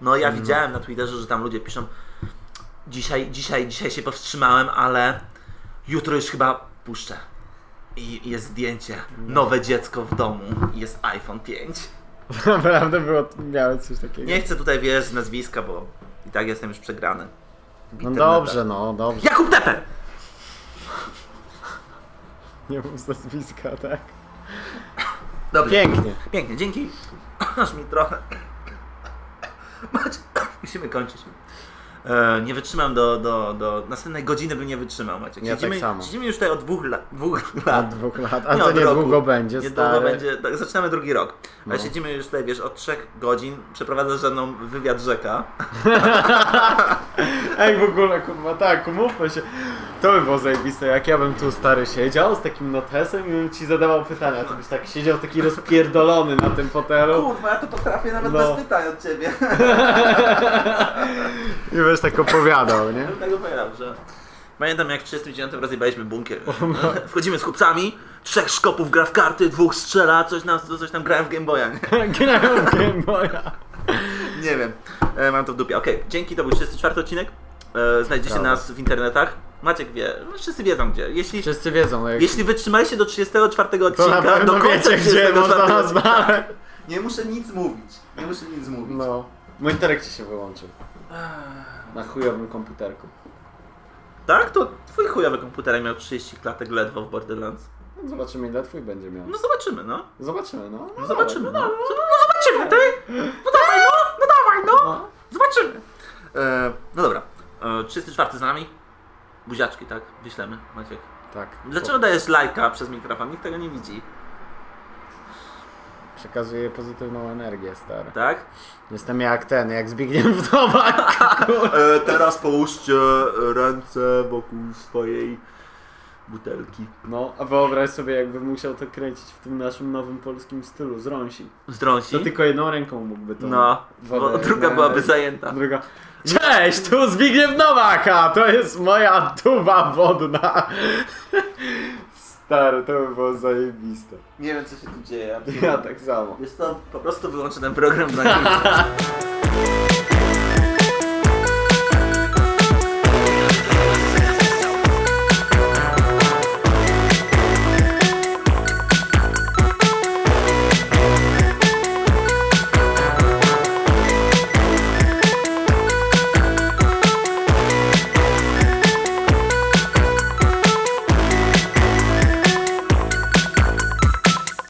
No, ja widziałem na Twitterze, że tam ludzie piszą dzisiaj, dzisiaj, dzisiaj się powstrzymałem, ale jutro już chyba puszczę. I jest zdjęcie. Nowe dziecko w domu. Jest iPhone 5. Naprawdę było, miały coś takiego. Nie chcę tutaj wiesz z nazwiska, bo i tak jestem już przegrany. No dobrze, no, dobrze. Jakub Tepe! Nie mów z nazwiska, tak? Dobrze. Pięknie. Pięknie, dzięki. Aż mi trochę. Macie, musimy kończyć. E, nie wytrzymam do, do, do następnej godziny bym nie wytrzymał, Maciek. Ja tak Siedzimy, samo. siedzimy już tutaj od dwóch, la, dwóch Od lat. dwóch lat. A Nie, to od niedługo będzie, Niedługo będzie, tak, zaczynamy drugi rok. Ale No. siedzimy już tutaj, wiesz, od trzech godzin, przeprowadzasz ze mną wywiad rzeka. Ej, w ogóle, kurwa, tak, umówmy się. To by było zajebiste, jak ja bym tu stary siedział z takim notesem i bym ci zadawał pytania, to byś tak siedział taki rozpierdolony na tym fotelu Kurwa, ja to potrafię nawet No. bez pytań od ciebie. i byś tak opowiadał, nie? Tak opowiadał, że... Pamiętam jak w 39 rozjebaliśmy bunkier. no. Wchodzimy z chłopcami, trzech szkopów gra w karty, dwóch strzela, coś, nam, coś tam grałem w Game Boya, nie? Grałem w Game Boya. Nie wiem, e, mam to w dupie. Okej, dzięki, to był 34 odcinek. E, znajdziecie nas w internetach. Maciek wie, no, wszyscy wiedzą gdzie. Jeśli, Wszyscy wiedzą, jak... jeśli wytrzymaliście do 34 to odcinka, do końca wiecie, gdzie 34 można nas znaleźć. Nie muszę nic mówić. Nie muszę nic mówić. No. Monitorek ci się wyłączył. Na chujowym komputerku. Tak? To twój chujowy komputer miał 30 klatek ledwo w Borderlands. No zobaczymy ile twój będzie miał. No zobaczymy, no. Zobaczymy, no. No zobaczymy, no. No, no zobaczymy, ty! No dawaj, no! No dawaj, no! No. Zobaczymy. E, no dobra. E, 34 z nami. Buziaczki, tak? Wyślemy, Maciek. Tak. Dlaczego dajesz lajka przez mikrofon? Nikt tego nie widzi. Przekazuję pozytywną energię, stary. Tak? Jestem jak ten, jak Zbigniew Nowak. E, teraz połóżcie ręce wokół swojej butelki. No, a wyobraź sobie, jakby musiał to kręcić w tym naszym nowym polskim stylu, z rąsi. To tylko jedną ręką mógłby to No, wodę bo druga na- byłaby zajęta. Druga. Cześć, tu Zbigniew Nowak, a to jest moja tuba wodna. Stary, to by było zajebiste. Nie wiem co się tu dzieje. Ja tak samo. Wiesz co, po prostu wyłączę ten program na chwilę.